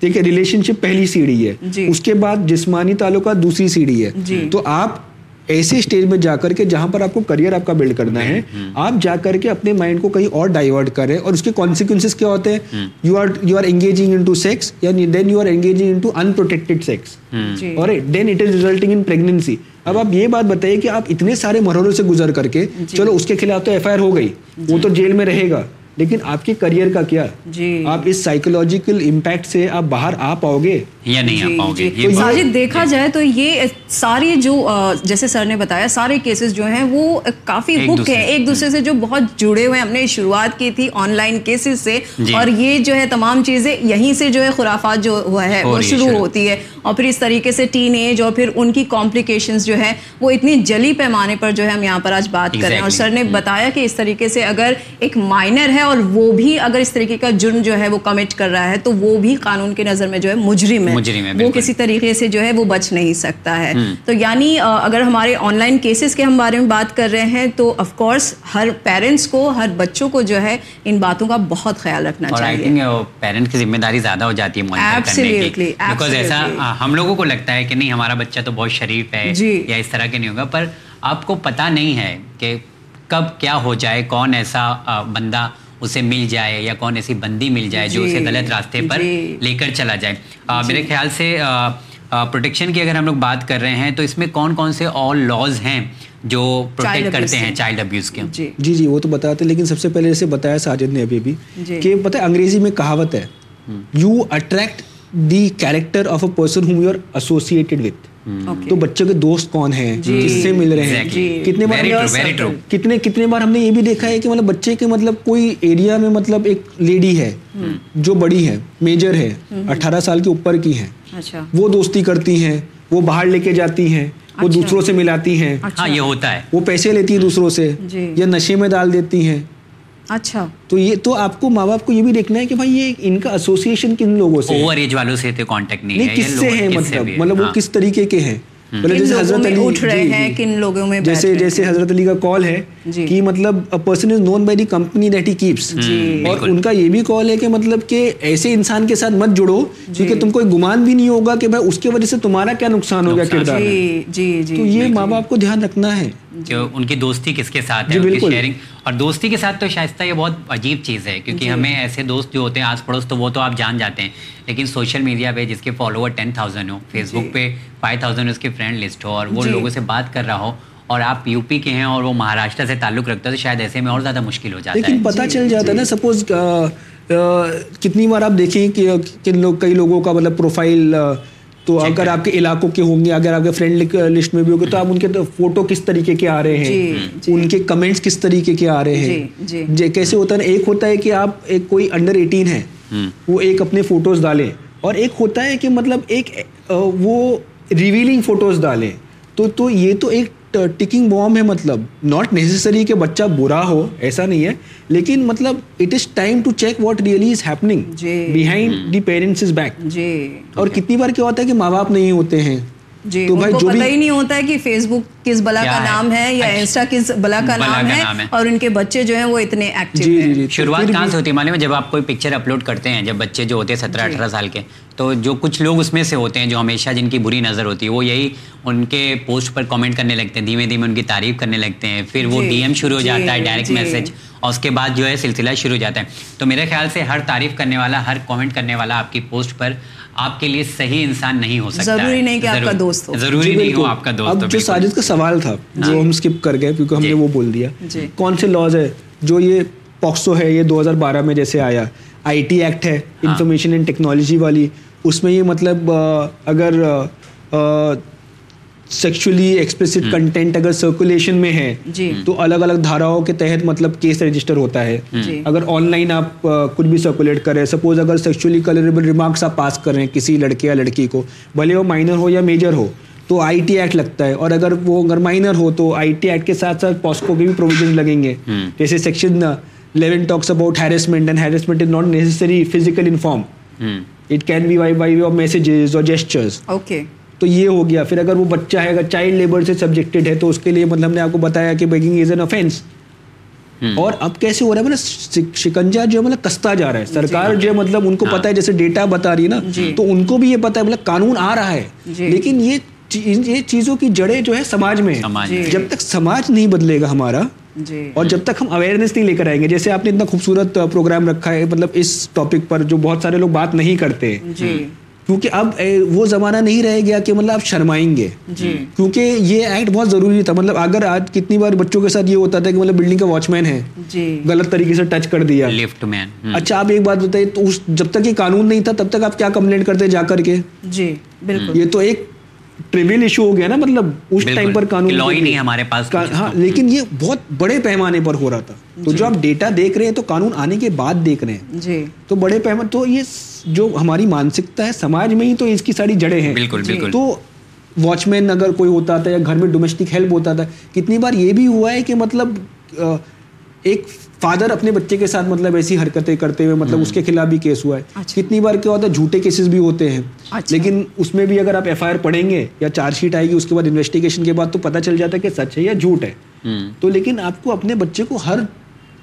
ٹھیک ہے ریلیشن شپ پہلی سیڑھی ہے۔ اس کے بعد جسمانی تعلقات دوسری سیڑھی ہے۔ تو آپ ایسے اسٹیج میں جا کر کے جہاں پر آپ کو کریئر آپ کا بلڈ کرنا ہے آپ جا کر کے اپنے مائنڈ کو کہیں اور ڈائیورٹ کریں اور اس کے کانسیکوینس کیا ہوتے ہیں؟ You are you are engaging into sex یا then you are engaging into unprotected sex اور then it is resulting in pregnancy اب آپ یہ بات بتائیے کہ آپ اتنے سارے مرحلوں سے گزر کر کے جی۔ چلو اس کے خلاف تو ایف آئی آر ہو گئی وہ تو جیل میں رہے گا۔ لیکن آپ کے کریئر کا کیا جی۔ آپ اس سائیکولوجیکل امپیکٹ سے آپ باہر آ پاؤ گے یا نہیں آ جی، پاؤ گے جی۔ ساجد دیکھا جائے تو یہ ساری جو جیسے سر نے بتایا سارے کیسز جو ہیں وہ کافی ہک ہیں۔ ایک دوسرے سے جو بہت جڑے ہوئے ہیں۔ ہم نے شروعات کی تھی آن لائن کیسز سے اور یہ جو ہے تمام چیزیں یہیں سے جو ہے خرافات جو ہوا ہے وہ شروع ہوتی ہے۔ اور پھر اس طریقے سے ٹین ایج اور پھر ان کی کمپلیکیشنز جو ہے وہ اتنی جلی پیمانے پر جو ہے ہم یہاں پر آج بات کر رہے ہیں۔ اور سر نے بتایا کہ اس طریقے سے اگر ایک مائنر ہے اور وہ بھی اگر اس طریقے کا جرم جو ہے وہ کمٹ کر رہا ہے تو وہ بھی قانون کی نظر میں جو ہے مجرم ہے۔ وہ کسی طریقے سے جو ہے وہ بچ نہیں سکتا ہے۔ تو یعنی اگر ہمارے آن لائن کیسز کے ہم بارے میں بات کر رہے ہیں تو آف کورس ہر پیرنٹس کو ہر بچوں کو جو ہے ان باتوں کا بہت خیال رکھنا چاہیے۔ پیرنٹ کی ذمہ داری زیادہ ہو جاتی ہے ایسا ہم لوگوں کو لگتا ہے کہ نہیں ہمارا بچہ تو بہت شریف ہے جی۔ یا اس طرح کے نہیں ہوگا پر آپ کو پتا نہیں ہے کہ کب کیا ہو جائے کون ایسا بندہ اسے مل جائے یا کون ایسی بندی مل جائے جو اسے جی، غلط راستے پر جی۔ لے کر چلا جائے۔ میرے جی۔ خیال سے پروٹیکشن کی اگر ہم لوگ بات کر رہے ہیں تو اس میں کون کون سے اور لاز ہیں جو پروٹیکٹ کرتے ہیں چائلڈ ابیوز کے۔ جی۔ جی وہ تو بتاتے لیکن سب سے پہلے جیسے بتایا ساجد نے ابھی بھی کہ پتہ ہے انگریزی میں کہاوت ہے you attract the character of a person whom you are associated with تو بچوں کے دوست کون ہیں؟ جس جی۔ سے مل رہے ہیں؟ کتنے بار کتنے کتنے بار ہم نے یہ بھی دیکھا ہے کہ مطلب بچے کے مطلب کوئی ایریا میں مطلب ایک لیڈی ہے جو بڑی ہے میجر ہے اٹھارہ سال کے اوپر کی ہے اچھا۔ وہ دوستی کرتی ہیں وہ باہر لے کے جاتی ہیں وہ اچھا۔ دوسروں سے ملاتی ہیں۔ ہاں یہ ہوتا ہے۔ وہ پیسے لیتی ہیں دوسروں سے جی۔ یا نشے میں ڈال دیتی ہیں۔ اچھا۔ تو یہ تو آپ کو ماں باپ کو یہ بھی دیکھنا ہے کہ بھائی یہ ان کا ایسوسیشن کن لوگوں سے اوور ایج والوں سے کانٹیکٹ نہیں کس سے ہے مطلب؟ مطلب وہ ہاں۔ کس طریقے کے ہیں؟ جیسے حضرت علی اٹھ رہے ہیں کن لوگوں میں جیسے جیسے حضرت علی کا کال ہے۔ کہ مطلب person is known by the company that he keeps اور ان کا یہ بھی کال ہے کہ مطلب کہ ایسے انسان کے ساتھ مت جڑو جی۔ کیونکہ تم کوئی گمان بھی نہیں ہوگا کہ بھائی اس کی وجہ سے تمہارا کیا نقصان ہو گیا کردار۔ جی، تو یہ ماں باپ کو دھیان رکھنا ہے۔ کہ ان کی دوستی کس کے ساتھ ہے شیئرنگ اور دوستی کے ساتھ تو شائستہ یہ بہت عجیب چیز ہے کیونکہ ہمیں ایسے دوست جو ہوتے ہیں آس پڑوس تو وہ تو آپ جان جاتے ہیں۔ لیکن سوشل میڈیا پہ جس کے فالوور ٹین تھاؤزینڈ ہو فیس بک پہ فائیو تھاؤزینڈ اس کی فرینڈ لسٹ ہو اور وہ لوگوں سے بات کر رہا ہو اور آپ یو پی کے ہیں اور وہ مہاراشٹر سے تعلق رکھتا ہے تو شاید ایسے میں اور زیادہ مشکل ہو جاتا ہے۔ لیکن پتہ چل جاتا ہے نا سپوز کتنی بار آپ دیکھیں کہ کن لوگ کئی لوگوں کا مطلب پروفائل تو اگر آپ کے علاقوں کے ہوں گے اگر آپ کے فرینڈ لسٹ میں بھی ہوگے تو آپ ان کے فوٹو کس طریقے کے آ رہے ہیں؟ جی، جی۔ ان کے کمنٹس کس طریقے کے آ رہے ہیں؟ جی، کیسے ہوتا ہے ایک ہوتا ہے کہ آپ ایک کوئی انڈر ایٹین ہے وہ ایک اپنے فوٹوز ڈالیں۔ اور ایک ہوتا ہے کہ مطلب ایک وہ ریویلنگ فوٹوز ڈالیں۔ تو تو یہ تو ایک ٹکنگ بام ہے مطلب. ناٹ نیسسری کہ بچہ برا ہو ایسا نہیں ہے. لیکن مطلب it is time to check what really is happening behind the parents is back اور کتنی بار کیا ہوتا ہے کہ ماں باپ نہیں ہوتے ہیں؟ جی تو بھائی جو پتہ ہی نہیں ہوتا ہے کہ فیس بک کس بلا کا نام ہے یا انسٹا کس بلا کا نام ہے اور ان کے بچے جو ہیں وہ اتنے ایکٹیو جی، جی، جی، شروعات کہاں سے ہوتی ہے معلوم ہے؟ جب آپ کوئی پکچر اپلوڈ کرتے ہیں جب بچے جو ہوتے ہیں سترہ اٹھارہ سال کے تو جو کچھ لوگ اس میں سے ہوتے ہیں جو ہمیشہ جن کی بری نظر ہوتی ہے وہ یہی ان کے پوسٹ پر کامنٹ کرنے لگتے ہیں دھیمے دھیمے ان کی تعریف کرنے لگتے ہیں پھر وہ ڈی ایم شروع ہو جاتا ہے ڈائریکٹ میسج اور اس کے بعد جو ہے سلسلہ شروع ہو جاتا ہے۔ تو میرے خیال سے ہر تعریف کرنے والا ہر کامنٹ کرنے والا آپ کی پوسٹ پر آپ کے لیے صحیح انسان نہیں ہو سکتا ضروری نہیں کہ آپ کا دوست ہو۔ ضروری جی، نہیں ہو آپ کا دوست اب جو ساجد کا سوال تھا جو ہم سکپ کر گئے کیونکہ ہم نے جی۔ وہ بول دیا۔ جی۔ کون سے لاز ہے جو یہ پاکسو ہے یہ دو ہزار بارہ میں جیسے آیا؟ آئی ٹی ایکٹ ہے انفارمیشن اینڈ ٹیکنالوجی والی۔ اس میں یہ مطلب اگر سیکچولی ایکسپلسڈ کنٹینٹ اگر سرکولیشن میں ہے جی۔ تو الگ الگ دھاراؤں کے تحت مطلب کیس رجسٹر ہوتا ہے۔ جی۔ اگر آن لائن آپ کچھ بھی سرکولیٹ کریں سپوز اگر سیکچولی کلریبل ریمارکس آپ پاس کر رہے ہیں کسی لڑکے یا لڑکی کو بھلے وہ مائنر ہو یا میجر ہو تو آئی ٹی ایکٹ لگتا ہے۔ اور اگر وہ اگر مائنر ہو تو آئی ٹی ایکٹ کے ساتھ ساتھ پاسکو کے بھی پروویژن لگیں گے۔ جیسے section eleven talks about harassment and harassment is not necessary physical in form it can be by way of messages اور جیسچرز اوکے تو یہ ہو گیا۔ پھر اگر وہ بچہ ہے اگر چائلڈ لیبر سے سبجیکٹڈ ہے تو اس کے لیے مطلب ہم نے آپ کو بتایا کہ بیگنگ از این افینس اور اب کیسے ہو رہا ہے؟ مطلب شکنجا جو ہے مطلب کستا جا رہا ہے۔ سرکار جو ہے مطلب ان کو پتا ہے جیسے ڈیٹا بتا رہی ہے نا جی۔ تو ان کو بھی یہ پتا ہے۔ مطلب قانون آ رہا ہے۔ جی۔ لیکن یہ یہ چیزوں کی جڑیں جو ہے سماج میں جی۔ جب تک سماج نہیں بدلے گا ہمارا اور جب تک ہم اویئرنیس نہیں لے کر آئیں گے جیسے آپ نے اتنا خوبصورت پروگرام رکھا ہے مطلب اس ٹاپک پر جو بہت سارے لوگ بات نہیں کرتے۔ کیونکہ اب وہ زمانہ نہیں رہ گیا کہ مطلب آپ شرمائیں گے۔ جی۔ کیونکہ یہ ایکٹ بہت ضروری تھا۔ مطلب اگر آج کتنی بار بچوں کے ساتھ یہ ہوتا تھا کہ مطلب بلڈنگ کا واچ مین ہے۔ جی۔ غلط طریقے سے ٹچ کر دیا۔ لفٹ مین اچھا آپ ایک بات بتائیے تو جب تک یہ قانون نہیں تھا تب تک آپ کیا کمپلینٹ کرتے جا کر کے؟ جی بالکل۔ یہ تو ایک ٹریول ایشو ہو گیا نا مطلب اس ٹائم پر قانون نہیں ہمارے پاس ہاں لیکن یہ بہت بڑے پیمانے پر ہو رہا تھا۔ تو جی۔ جو آپ ڈیٹا دیکھ رہے ہیں تو قانون آنے کے بعد دیکھ رہے ہیں۔ جی۔ تو بڑے پیمانے تو یہ جو ہماری مانسکتا ہے سماج میں ہی تو اس کی ساری جڑیں ہیں۔ بالکل بالکل۔ تو واچ مین اگر کوئی ہوتا تھا یا گھر میں ڈومیسٹک ہیلپ ہوتا تھا کتنی بار یہ بھی ہوا ہے کہ مطلب ایک فادر اپنے بچے کے ساتھ مطلب ایسی حرکتیں کرتے ہوئے مطلب اس کے خلاف بھی کیس ہوا ہے۔ اچھا۔ کتنی بار کیا ہوتا ہے جھوٹے کیسز بھی ہوتے ہیں۔ اچھا۔ لیکن اس میں بھی اگر آپ ایف آئی آر پڑھیں گے یا چارج شیٹ آئے گی اس کے بعد انویسٹیگیشن کے بعد تو پتہ چل جاتا ہے کہ سچ ہے یا جھوٹ ہے۔ تو لیکن آپ کو اپنے بچے کو ہر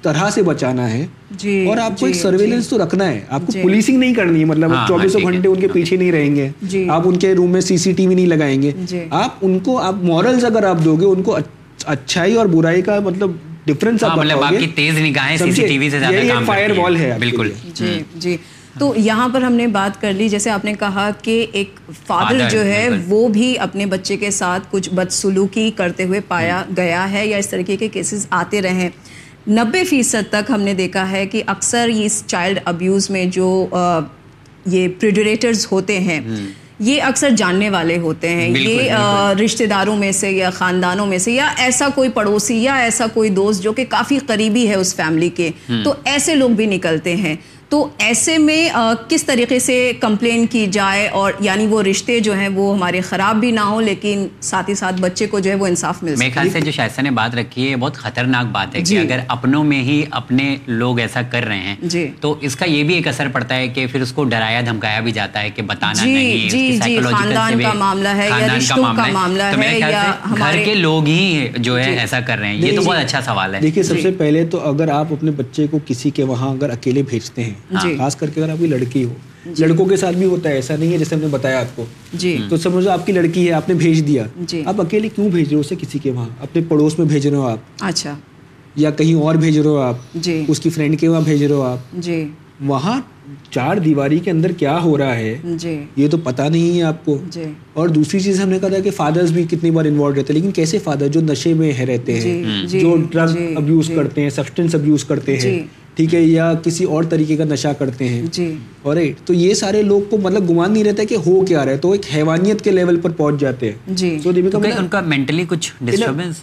طرح سے بچانا ہے۔ جی، اور آپ کو ایک سرویلنس جی، تو رکھنا ہے۔ آپ کو پولیسنگ جی۔ نہیں کرنی ہے مطلب ہاں، چوبیسوں گھنٹے ان کے پیچھے نہیں رہیں گے۔ آپ ان کے روم میں سی سی ٹی وی نہیں لگائیں گے۔ آپ ان کو آپ مورلز اگر آپ دو گے ان کو اچھائی اور برائی کا مطلب ڈفرینس آپ مطلب آپ کی تیز نگاہیں سی سی ٹی وی سے زیادہ کام فائر وال ہے بالکل۔ جی جی۔ تو یہاں پر ہم نے بات کر لی جیسے آپ نے کہا کہ ایک فادر جو ہے وہ بھی اپنے بچے کے ساتھ کچھ بدسلوکی کرتے ہوئے پایا گیا ہے یا اس طریقے کے کیسز آتے رہے۔ نبے فیصد تک ہم نے دیکھا ہے کہ اکثر اس چائلڈ ابیوز میں جو یہ پریڈریٹرز ہوتے ہیں۔ یہ اکثر جاننے والے ہوتے ہیں یہ رشتہ داروں میں سے یا خاندانوں میں سے یا ایسا کوئی پڑوسی یا ایسا کوئی دوست جو کہ کافی قریبی ہے اس فیملی کے تو ایسے لوگ بھی نکلتے ہیں۔ تو ایسے میں کس طریقے سے کمپلین کی جائے؟ اور یعنی وہ رشتے جو ہیں وہ ہمارے خراب بھی نہ ہوں لیکن ساتھ ہی ساتھ بچے کو جو ہے وہ انصاف مل میرے خیال سے جو شائستہ نے بات رکھی ہے بہت خطرناک بات ہے کہ جی۔ اگر اپنوں میں ہی اپنے لوگ ایسا کر رہے ہیں جی۔ تو اس کا یہ بھی ایک اثر پڑتا ہے کہ پھر اس کو ڈرایا دھمکایا بھی جاتا ہے کہ بتانا جی نہیں جی جی خاندان کا معاملہ ہے یا رشتوں کا معاملہ ہے۔ یا گھر کے لوگ ہی جو ہے جی۔ ایسا کر رہے ہیں۔ یہ تو بہت اچھا سوال ہے۔ دیکھیے سب سے پہلے تو اگر آپ اپنے بچے کو کسی کے وہاں اگر اکیلے بھیجتے ہیں ہاں۔ خاص کر کے اگر آپ کی لڑکی ہو۔ جی۔ لڑکوں کے ساتھ بھی ہوتا ہے ایسا نہیں ہے جیسے ہم نے بتایا آپ کو۔ جی۔ تو سمجھو آپ کی لڑکی ہے آپ نے بھیج دیا۔ جی۔ آپ اکیلے کیوں بھیج رہے ہو اسے کسی کے وہاں؟ اپنے پڑوس میں بھیج رہے ہو آپ۔ اچھا۔ یا کہیں اور بھیج رہے ہو آپ۔ جی۔ اس کی فرینڈ کے وہاں بھیج رہے ہو آپ۔ جی۔ وہاں چار دیواری کے اندر کیا ہو رہا ہے جی۔ یہ تو پتہ نہیں ہے آپ کو۔ جی۔ اور دوسری چیز ہم نے کہا تھا کہ فادرز بھی کتنی بار انوالو رہتے ہیں لیکن کیسے فادر جو نشے میں رہتے ہیں جو ڈرگ ابیوز کرتے ہیں سبسٹینس ابیوز کرتے ہیں۔ ٹھیک ہے یا کسی اور طریقے کا نشہ کرتے ہیں۔ جی۔ اور تو یہ سارے لوگ کو مطلب گمان نہیں رہتا کہ ہو کیا رہا ہے تو ایک حیوانیت کے لیول پر پہنچ جاتے ہیں۔ جی۔ سو ان کا مینٹلی کچھ disturbance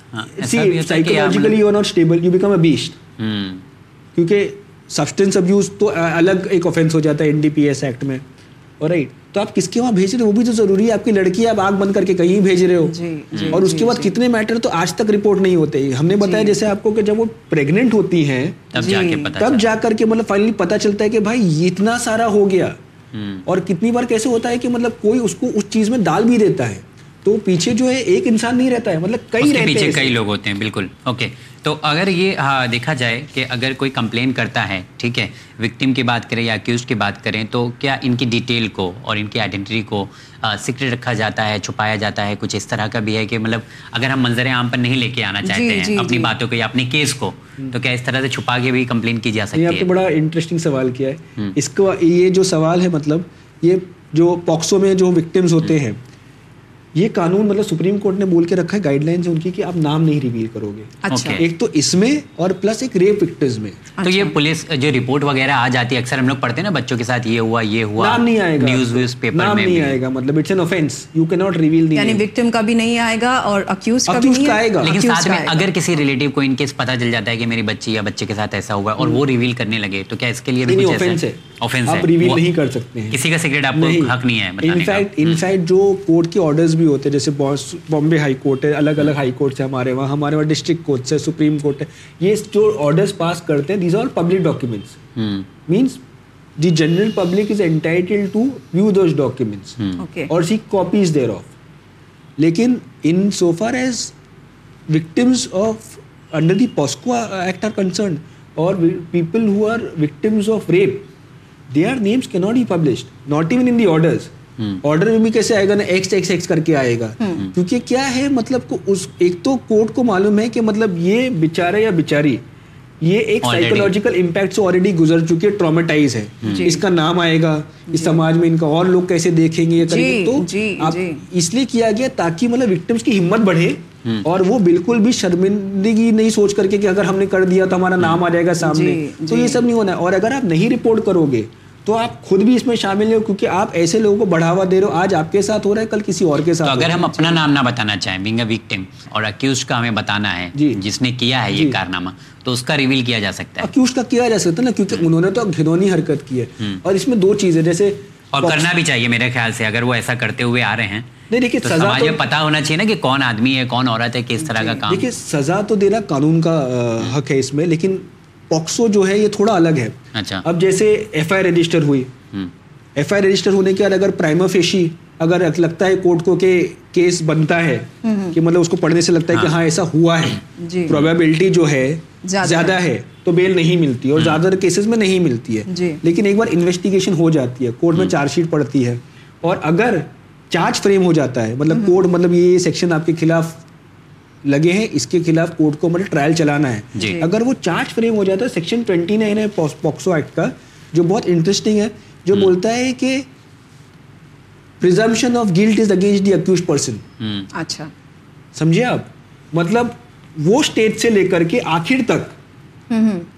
psychologically you are not stable you become a beast کیونکہ سبسٹینس ابیوز تو الگ ایک آفینس ہو جاتا ہے N D P S act میں۔ رائٹ تو آپ کس کے وہاں بھیج رہے ہو؟ وہ بھی تو ضروری ہے۔ آپ کی لڑکی آپ آگ بند کر کے کہیں بھیج رہے ہو۔ جی، جی، اور اس کے جی، بعد کتنے میٹر تو آج تک رپورٹ نہیں ہوتے۔ ہم نے بتایا جیسے آپ کو کہ جب وہ پریگنٹ ہوتی ہیں تب جا کر کے مطلب فائنلی پتا چلتا ہے کہ بھائی اتنا سارا ہو گیا۔ اور کتنی بار کیسے ہوتا ہے کہ مطلب کوئی اس کو اس چیز میں ڈال بھی دیتا ہے۔ تو پیچھے جو ہے ایک انسان نہیں رہتا ہے مطلب کئی رہتے ہیں کئی لوگ ہوتے ہیں بالکل۔ اوکے تو اگر یہ دیکھا جائے کہ اگر کوئی کمپلین کرتا ہے ٹھیک ہے وکٹم کی بات کریں یا اکیوز کی بات کریں تو کیا ان کی ڈیٹیل کو اور ان کی آئیڈینٹی کو سیکرٹ رکھا جاتا ہے چھپایا جاتا ہے؟ کچھ اس طرح کا بھی ہے کہ مطلب اگر ہم منظر عام پر نہیں لے کے آنا چاہتے جی، ہیں جی، اپنی جی۔ باتوں کو یا اپنے کیس کو تو کیا اس طرح سے چھپا کے بھی کمپلین کی جا سکتی ہے؟ بڑا انٹرسٹنگ سوال کیا ہے۔ اس کو یہ جو سوال ہے مطلب یہ جو پاکسو میں جو وکٹمس ہوتے ہیں یہ قانون مطلب سپریم کورٹ نے بول کے رکھا ہے گائیڈ لائنس ان کی کہ آپ نام نہیں ریویل کرو گے۔ اچھا۔ ایک تو اس میں اور پلس ایک ریپ وکٹرز میں۔ تو یہ پولیس جو رپورٹ وغیرہ آ جاتی ہے اکثر ہم لوگ پڑھتے ہیں نا بچوں کے ساتھ یہ ہوا یہ ہوا نام نہیں آئے گا۔ نیوز ویوز پیپر نام نہیں آئے گا مطلب اٹس این آفینس یو کی ناٹ ریویل یعنی وکٹم کا بھی نہیں آئے گا اور اکیوز کا بھی نہیں آئے گا۔ لیکن ساتھ میں اگر کسی ریلیٹیو کو ان کیس پتہ چل جاتا ہے کہ میری بچی یا بچے کے ساتھ ایسا ہوا اور وہ ریویل کرنے لگے تو کیا اس کے لیے بھی کچھ ایسا ہے؟ آپ ریویل نہیں کر سکتے ہیں. کسی کا سیکرٹ آپ کو حق نہیں ہے انفیکٹ انفیکٹ جو کورٹ کے آرڈرز بھی ہوتے ہیں جیسے بامبے ہائی کورٹ ہے الگ الگ ہائی کورٹس ہیں ہمارے وہاں. ہمارے وہاں ڈسٹرکٹ کورٹس ہے سپریم کورٹ ہے یہ جو آرڈرس پاس کرتے ہیں these are public documents means the general public is entitle to view those documents اور سی کاپیز دیر آف لیکن in so far as victims of under the POCSO act are concern اور people who are victims of rape they are names کی not be published not even in the orders order میں بھی کیسے آئے گا نا x x x کر کے آئے گا کیونکہ کیا ہے مطلب اس ایک تو کورٹ کو معلوم ہے کہ مطلب یہ بیچارہ یا بیچاری یہ ایک سائیکولوجیکل امپیکٹ سے آلریڈی گزر چکی ہے ٹرامیٹائز ہے. جی۔ اس کا نام آئے گا اس جی۔ سماج میں ان کا اور لوگ کیسے دیکھیں گے جی، تو اس لیے کیا گیا تاکہ مطلب وکٹمس کی ہمت بڑھے اور وہ بالکل بھی شرمندگی نہیں سوچ کر کے کہ اگر ہم نے کر دیا تو ہمارا نام آ جائے گا سامنے۔ تو یہ سب نہیں ہونا ہے۔ اور اگر آپ نہیں رپورٹ کرو گے تو آپ خود بھی اس میں شامل ہو کیونکہ آپ ایسے لوگوں کو بڑھاوا دے رہے ہو آج آپ کے ساتھ ہو رہا ہے کل کسی اور کے ساتھ اگر ہم اپنا نام نہ بتانا چاہیں بینگ اے وکٹم اور اکیوز کا ہمیں بتانا ہے جی۔ جس نے کیا ہے یہ جی۔ کارنامہ تو اس کا ریویل کیا جا سکتا ہے۔ اکیوز کا کیا جا سکتا ہے نا؟ کیونکہ انہوں نے تو گھنونی حرکت کی ہے۔ اور اس میں دو چیزیں جیسے اور کرنا بھی چاہیے میرے خیال سے اگر وہ ایسا کرتے ہوئے آ رہے ہیں نہیں دیکھیے سزا تو پتا ہونا چاہیے نا کہ کون آدمی ہے کون عورت ہے کس طرح کا کام۔ دیکھیے سزا تو دینا قانون کا حق ہے اس میں لیکن پاکسو جو ہے یہ تھوڑا الگ ہے۔ اچھا۔ اب جیسے ایف آئی رجسٹر ہوئی۔ ایف آئی رجسٹر ہونے کے بعد اگر پرائمر فیشی اگر لگتا ہے کورٹ کو کہ کیس بنتا ہے کہ مطلب اس کو پڑھنے سے لگتا ہے کہ ہاں۔ ایسا ہوا ہے۔ پروبیبلٹی جو ہے زیادہ ہے۔ تو بیل نہیں ملتی اور زیادہ کیسز میں نہیں ملتی ہے۔ جی۔ لیکن ایک بار انویسٹیگیشن ہو جاتی ہے۔ کورٹ میں چارج شیٹ پڑتی ہے۔ اور اگر چارج فریم ہو جاتا ہے مطلب کورٹ مطلب یہ سیکشن آپ کے خلاف لگے ہیں اس کے خلاف کورٹ کو مطلب ٹرائل چلانا ہے۔ جی۔ اگر وہ چارج فریم ہو جاتا ہے سیکشن ٹوینٹی نائن ہے پاکسو ایکٹ کا جو بہت انٹرسٹنگ ہے جو بولتا ہے کہ presumption of guilt is against the accuse person اچھا۔ سمجھے آپ؟ مطلب وہ اسٹیج سے لے کر کے آخر تک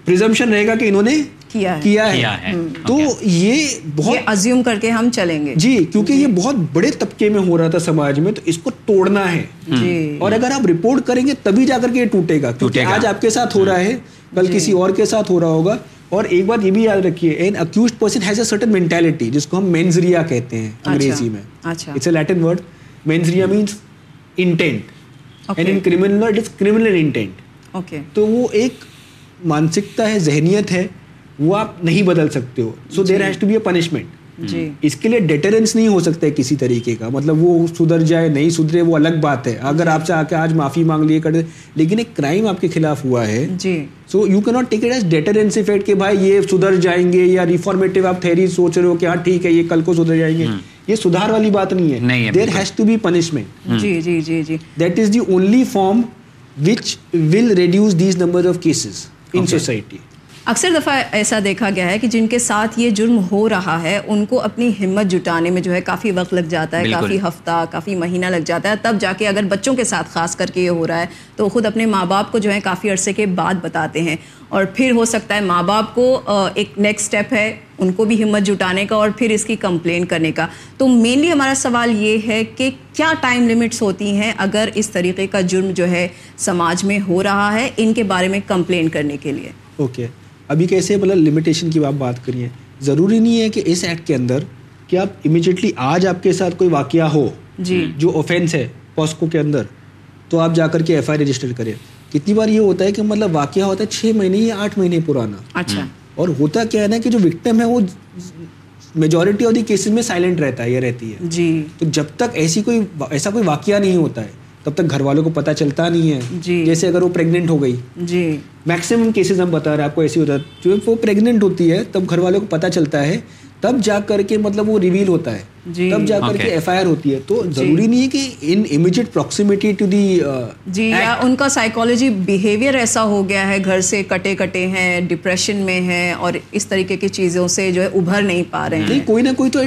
پرزمپشن رہے گا کہ انہوں نے کیا ہے۔ تو یہ بہت ازیوم کر کے ہم چلیں گے۔ جی کیونکہ یہ بہت بڑے طبقے میں ہو رہا تھا سماج میں تو اس کو توڑنا ہے۔ جی۔ اور اگر آپ رپورٹ کریں گے تبھی جا کر کے یہ ٹوٹے گا۔ کیونکہ آج آپ کے ساتھ ہو رہا ہے۔ کل جی۔ کسی اور کے ساتھ ہو رہا ہوگا۔ اور ایک بات یہ بھی یاد رکھیے an accused person has a certain mentality جس کو ہم مینزریا کہتے ہیں اچھا، انگریزی میں۔ It's a Latin word mens rea means intent and in criminal it is criminal intent تو وہ ایک مانسکتا ہے ذہنیت ہے وہ آپ نہیں بدل سکتے ہو۔ So there has to be a punishment جی۔ اس کے لیے ڈیٹرنس نہیں ہو سکتا ہے کسی طریقے کا۔ مطلب وہ سدھر جائے نہیں سدھرے وہ الگ بات ہے۔ اگر آپ سے آ کے آج معافی مانگ لیے کر لیکن ایک کرائم آپ کے خلاف ہوا ہے۔ جی۔ So you can not take it as deterrence effect کہ بھائی یہ سدھر جائیں گے یا ریفارمیٹو آپ تھیری سوچ رہے ہو کہ ہاں ٹھیک ہے یہ کل کو سدھر جائیں گے۔ یہ سدھار والی بات نہیں ہے۔ There has to be punishment جی جی جی جی۔ That is the only form which will reduce these number of cases in society اکثر دفعہ ایسا دیکھا گیا ہے کہ جن کے ساتھ یہ جرم ہو رہا ہے ان کو اپنی ہمت جٹانے میں جو ہے کافی وقت لگ جاتا ہے کافی ہفتہ کافی مہینہ لگ جاتا ہے۔ تب جا کے اگر بچوں کے ساتھ خاص کر کے یہ ہو رہا ہے تو خود اپنے ماں باپ کو جو ہے کافی عرصے کے بعد بتاتے ہیں۔ اور پھر ہو سکتا ہے ماں باپ کو ایک نیکسٹ اسٹیپ ہے ان کو بھی ہمت جٹانے کا اور پھر اس کی کمپلین کرنے کا۔ تو مینلی ہمارا سوال یہ ہے کہ کیا ٹائم لمٹس ہوتی ہیں اگر اس طریقے کا جرم جو ہے سماج میں ہو رہا ہے ان کے بارے میں کمپلین کرنے کے لیے؟ اوکے ابھی کیسے مطلب لمیٹیشن کی آپ بات کریے۔ ضروری نہیں ہے کہ اس ایکٹ کے اندر کہ آپ امیجیٹلی آج آپ کے ساتھ کوئی واقعہ ہو جی۔ جو اوفینس ہے پاسکو کے اندر تو آپ جا کر کے ایف آئی رجسٹر کریں۔ کتنی بار یہ ہوتا ہے کہ مطلب واقعہ ہوتا ہے چھ مہینے یا آٹھ مہینے پرانا۔ اچھا۔ اور ہوتا کیا ہے نا کہ جو وکٹم ہے وہ میجورٹی آف دی کیسز میں سائلنٹ رہتا ہے یہ رہتی ہے۔ جی۔ تو جب تک ایسی کوئی ایسا کوئی واقعہ نہیں ہوتا ہے تب تک گھر والوں کو پتہ چلتا نہیں ہے۔ جی۔ جیسے اگر وہ پریگنٹ ہو گئی۔ جی۔ میکسیمم کیسز ہم بتا رہے ہیں آپ کو ایسی ہوتا ہے۔ جو وہ پریگنٹ ہوتی ہے تب گھر والوں کو پتہ چلتا ہے۔ تب جا کر کے مطلب وہ ریویل ہوتا ہے۔ جی۔ تب جا کر کے ایف آئی آر ہوتی ہے۔ تو جی۔ ضروری نہیں ہے کہ in immediate proximity to the جی یا ان کا سائیکالوجی بیہیویئر ایسا ہو گیا ہے گھر سے کٹے کٹے ہیں ڈپریشن میں ہیں اور اس طریقے کی چیزوں سے جو ہے ابھر نہیں پا رہے ہیں۔ کوئی نہ کوئی تو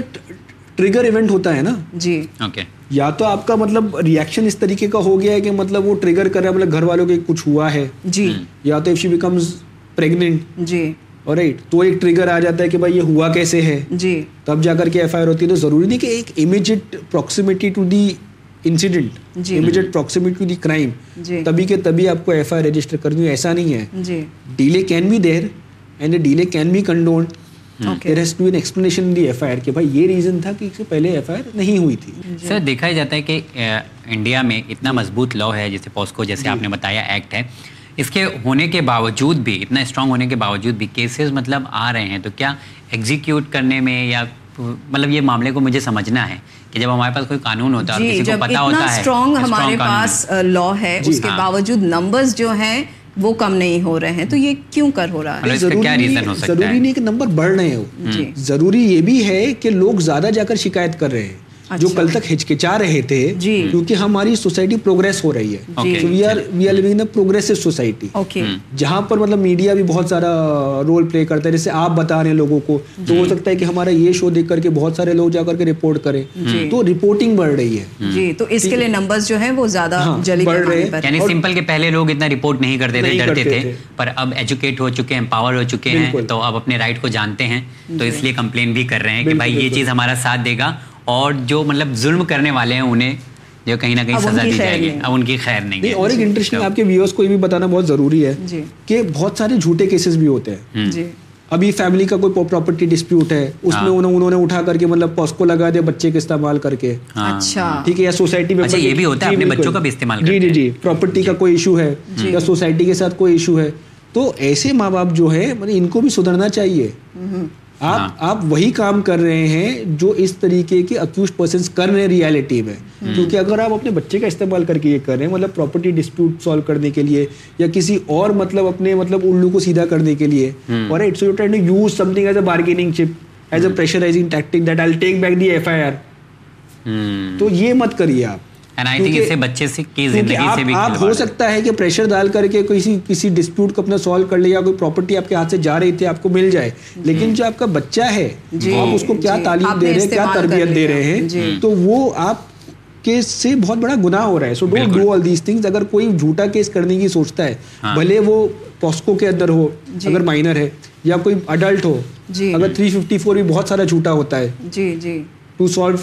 ٹریگر ایونٹ ہوتا ہے نا۔ جی۔ اوکے یا تو آپ کا مطلب ریئیکشن اس طریقے کا ہو گیا ہے کہ مطلب وہ ٹریگر کر رہا ہے مطلب گھر والوں کے کچھ ہوا ہے۔ جی۔ یا تو شی بیکمز پریگنٹ جی۔ اور رائٹ تو ایک ٹریگر آ جاتا ہے کہ بھائی یہ ہوا کیسے ہے۔ جی۔ تب جا کر کے ایف آئی آر ہوتی ہے۔ تو ضروری نہیں کہ ایک immediate proximity to the incident immediate proximity to the crime تبھی کے تبھی آپ کو ایف آئی آر رجسٹر کرنی ایسا نہیں ہے۔ Delay can be there and delay can be condoned یہ ریزن تھا کہ پہلے ایف آئی آر نہیں ہوئی تھی سر دیکھا جاتا ہے کہ انڈیا میں اتنا مضبوط لا ہے جیسے پوسکو جیسے آپ نے بتایا ایکٹ ہے اس کے ہونے کے باوجود بھی اتنا اسٹرانگ ہونے کے باوجود بھی کیسز مطلب آ رہے ہیں تو کیا ایگزیکیوٹ کرنے میں یا مطلب یہ معاملے کو مجھے سمجھنا ہے کہ جب ہمارے پاس کوئی قانون ہوتا ہے کسی کو پتا ہوتا ہے اسٹرانگ ہمارے پاس لا ہے اس کے باوجود نمبرز جو ہیں وہ کم نہیں ہو رہے ہیں تو یہ کیوں کر ہو رہا ہے؟ ضروری نہیں کہ نمبر بڑھ رہے ہو۔ ضروری یہ بھی ہے کہ لوگ زیادہ جا کر شکایت کر رہے ہیں۔ جو کل تک ہچکچا رہے تھے جی۔ کیونکہ ہماری سوسائٹی پروگرس ہو رہی ہے۔ پروگریسو سوسائٹی جہاں پر مطلب میڈیا بھی بہت سارا رول پلے کرتا ہے جیسے آپ بتا رہے ہیں لوگوں کو تو ہو جی۔ سکتا ہے کہ ہمارا یہ شو دیکھ کر کے بہت سارے لوگ جا کر کے رپورٹ کریں۔ جی۔ تو رپورٹنگ بڑھ رہی ہے۔ جی تو اس کے لیے نمبر جو ہیں وہ زیادہ ہاں، بڑھ رہے۔ ہیں یعنی سمپل کے پہلے لوگ اتنا رپورٹ نہیں کرتے تھے ڈرتے تھے۔ پر اب ایجوکیٹ ہو چکے ہیں پاور ہو چکے ہیں تو اب اپنے رائٹ کو جانتے ہیں۔ تو اس لیے کمپلین بھی کر رہے ہیں کہ بھائی یہ چیز ہمارا ساتھ دے گا۔ اور جو مطلب ظلم کرنے والے ہیں انہیں جو کہیں نہ کہیں سزا دی جائے گی۔ اب ان کی خیر نہیں ہے۔ اور ایک انٹرسٹنگ آپ کے ویورز کو یہ بھی بتانا بہت ضروری ہے جی۔ کہ بہت سارے جھوٹے کیسز بھی ہوتے ہیں۔ جی۔ ابھی فیملی کا کوئی پراپرٹی ڈسپیوٹ ہے اس میں انہوں نے اٹھا کر کے مطلب پاسکو لگا دیا بچے کے استعمال کر کے۔ ہاں۔ اچھا۔ ٹھیک ہے یا سوسائٹی میں اچھا، یہ بھی ہوتا ہے اپنے بچوں کا بھی استعمال جی جی جی پراپرٹی کا کوئی ایشو ہے جی۔ یا سوسائٹی کے ساتھ کوئی ایشو ہے۔ تو ایسے ماں باپ جو ہے مطلب ان کو بھی سدھرنا چاہیے۔ آپ ہاں۔ آپ وہی کام کر رہے ہیں جو اس طریقے کے اکیوز پرسنس کر رہے ہیں ریالٹی میں۔ کیونکہ اگر آپ اپنے بچے کا استعمال کر کے یہ کر رہے ہیں مطلب پراپرٹی ڈسپیوٹ سالو کرنے کے لیے یا کسی اور مطلب اپنے مطلب الو کو سیدھا کرنے کے لیے۔ اور it's you to use something as a bargaining chip as a pressurising tactic that I take back the F I R تو یہ مت کریے آپ۔ آپ ہو سکتا ہے کہ پریشر ڈال کر کے کسی کسی ڈسپیوٹ کو اپنا سالو کر لے یا کوئی پراپرٹی آپ کے ہاتھ سے جا رہی تھی آپ کو مل جائے۔ جی۔ لیکن جو آپ کا بچہ ہے جی۔ آپ اس کو کیا جی۔ تعلیم دے رہے ہیں کیا تربیت دے رہے ہیں تو وہ آپ کے سے بہت بڑا گناہ ہو رہا ہے۔ So don't do all these things اگر کوئی جھوٹا کیس کرنے کی سوچتا ہے ہاں۔ بھلے وہ پاسکو کے اندر ہو اگر مائنر ہے یا کوئی اڈلٹ ہو اگر 354 بھی بہت سارا جھوٹا ہوتا ہے۔ جی جی۔ To solve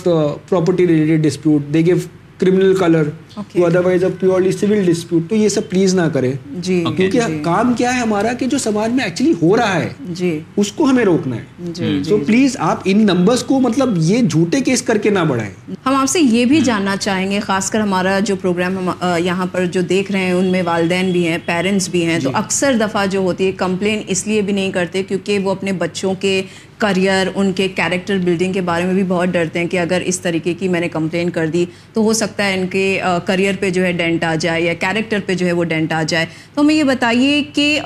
property related dispute they gave criminal colour تو ادروائز اب پیورلی سول ڈسپیوٹ تو یہ سب پلیز نہ کرے. جی کیونکہ جی۔ کام کیا ہے ہمارا کہ جو سماج میں ایکچولی ہو رہا ہے جی. اس کو ہمیں روکنا ہے. سو پلیز آپ ان نمبرس کو مطلب یہ جھوٹے کیس کر کے نہ بڑھائیں. ہم آپ سے یہ بھی جاننا چاہیں گے خاص کر ہمارا جو پروگرام ہم یہاں پر جو دیکھ رہے ہیں ان میں والدین بھی ہیں پیرنٹس بھی ہیں تو جی۔ اکثر دفعہ جو ہوتی ہے کمپلین اس لیے بھی نہیں کرتے کیونکہ وہ اپنے بچوں کے کریئر ان کے کیریکٹر بلڈنگ کے بارے میں بھی بہت ڈرتے ہیں کہ اگر اس طریقے کی میں نے کمپلین کر دی تو ہو سکتا ہے ان کے کریئر پہ جو ہے ڈینٹ آ جائے یا کیریکٹر پہ جو ہے وہ ڈینٹ آ جائے تو ہمیں یہ بتائیے کہ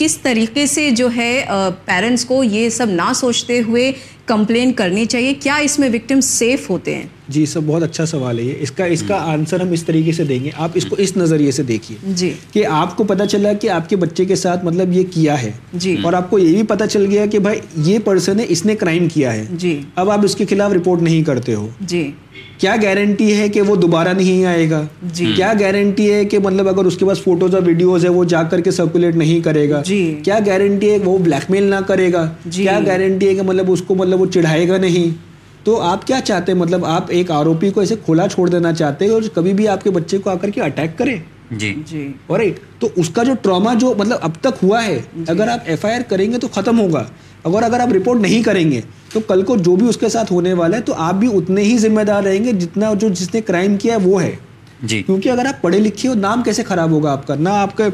کس طریقے سے جو ہے پیرنٹس کو یہ سب نہ سوچتے ہوئے کمپلین کرنی چاہیے؟ کیا اس میں وکٹم سیف ہوتے ہیں؟ جی سر بہت اچھا سوال ہے یہ۔ اس کا اس کا آنسر ہم اس طریقے سے دیں گے۔ آپ اس کو اس نظریے سے دیکھیے۔ جی۔ کہ آپ کو پتا چلا کہ آپ کے بچے کے ساتھ مطلب یہ کیا ہے۔ جی۔ اور آپ کو یہ بھی پتا چل گیا کہ بھائی یہ پرسن ہے اس نے کرائم کیا ہے۔ جی۔ اب آپ اس کے خلاف رپورٹ نہیں کرتے ہو۔ جی۔ کیا گارنٹی ہے کہ وہ دوبارہ نہیں آئے گا؟ جی۔ کیا گارنٹی ہے کہ مطلب اگر اس کے پاس فوٹوز اور ویڈیوز ہے وہ جا کر کے سرکولیٹ نہیں کرے گا؟ جی۔ کیا گارنٹی ہے وہ بلیک میل نہ کرے گا؟ جی۔ کیا گارنٹی ہے کہ مطلب اس کو مطلب وہ چڑھائے گا نہیں؟ تو آپ کیا چاہتے ہیں؟ مطلب آپ ایک آروپی کو ایسے کھلا چھوڑ دینا چاہتے ہیں اور کبھی بھی آپ کے بچے کو آ کر کے اٹیک کرے جی۔ جی۔ اور تو اس کا جو ٹراما جو مطلب اب تک ہوا ہے اگر آپ ایف آئی آر کریں گے تو ختم ہوگا۔ اگر اگر آپ رپورٹ نہیں کریں گے تو کل کو جو بھی اس کے ساتھ ہونے والا ہے تو آپ بھی اتنے ہی ذمہ دار رہیں گے جتنا جو جس نے کرائم کیا ہے وہ ہے۔ جی۔ کیونکہ اگر آپ پڑھے لکھے ہو نام کیسے خراب ہوگا آپ کا؟ نہ آپ کے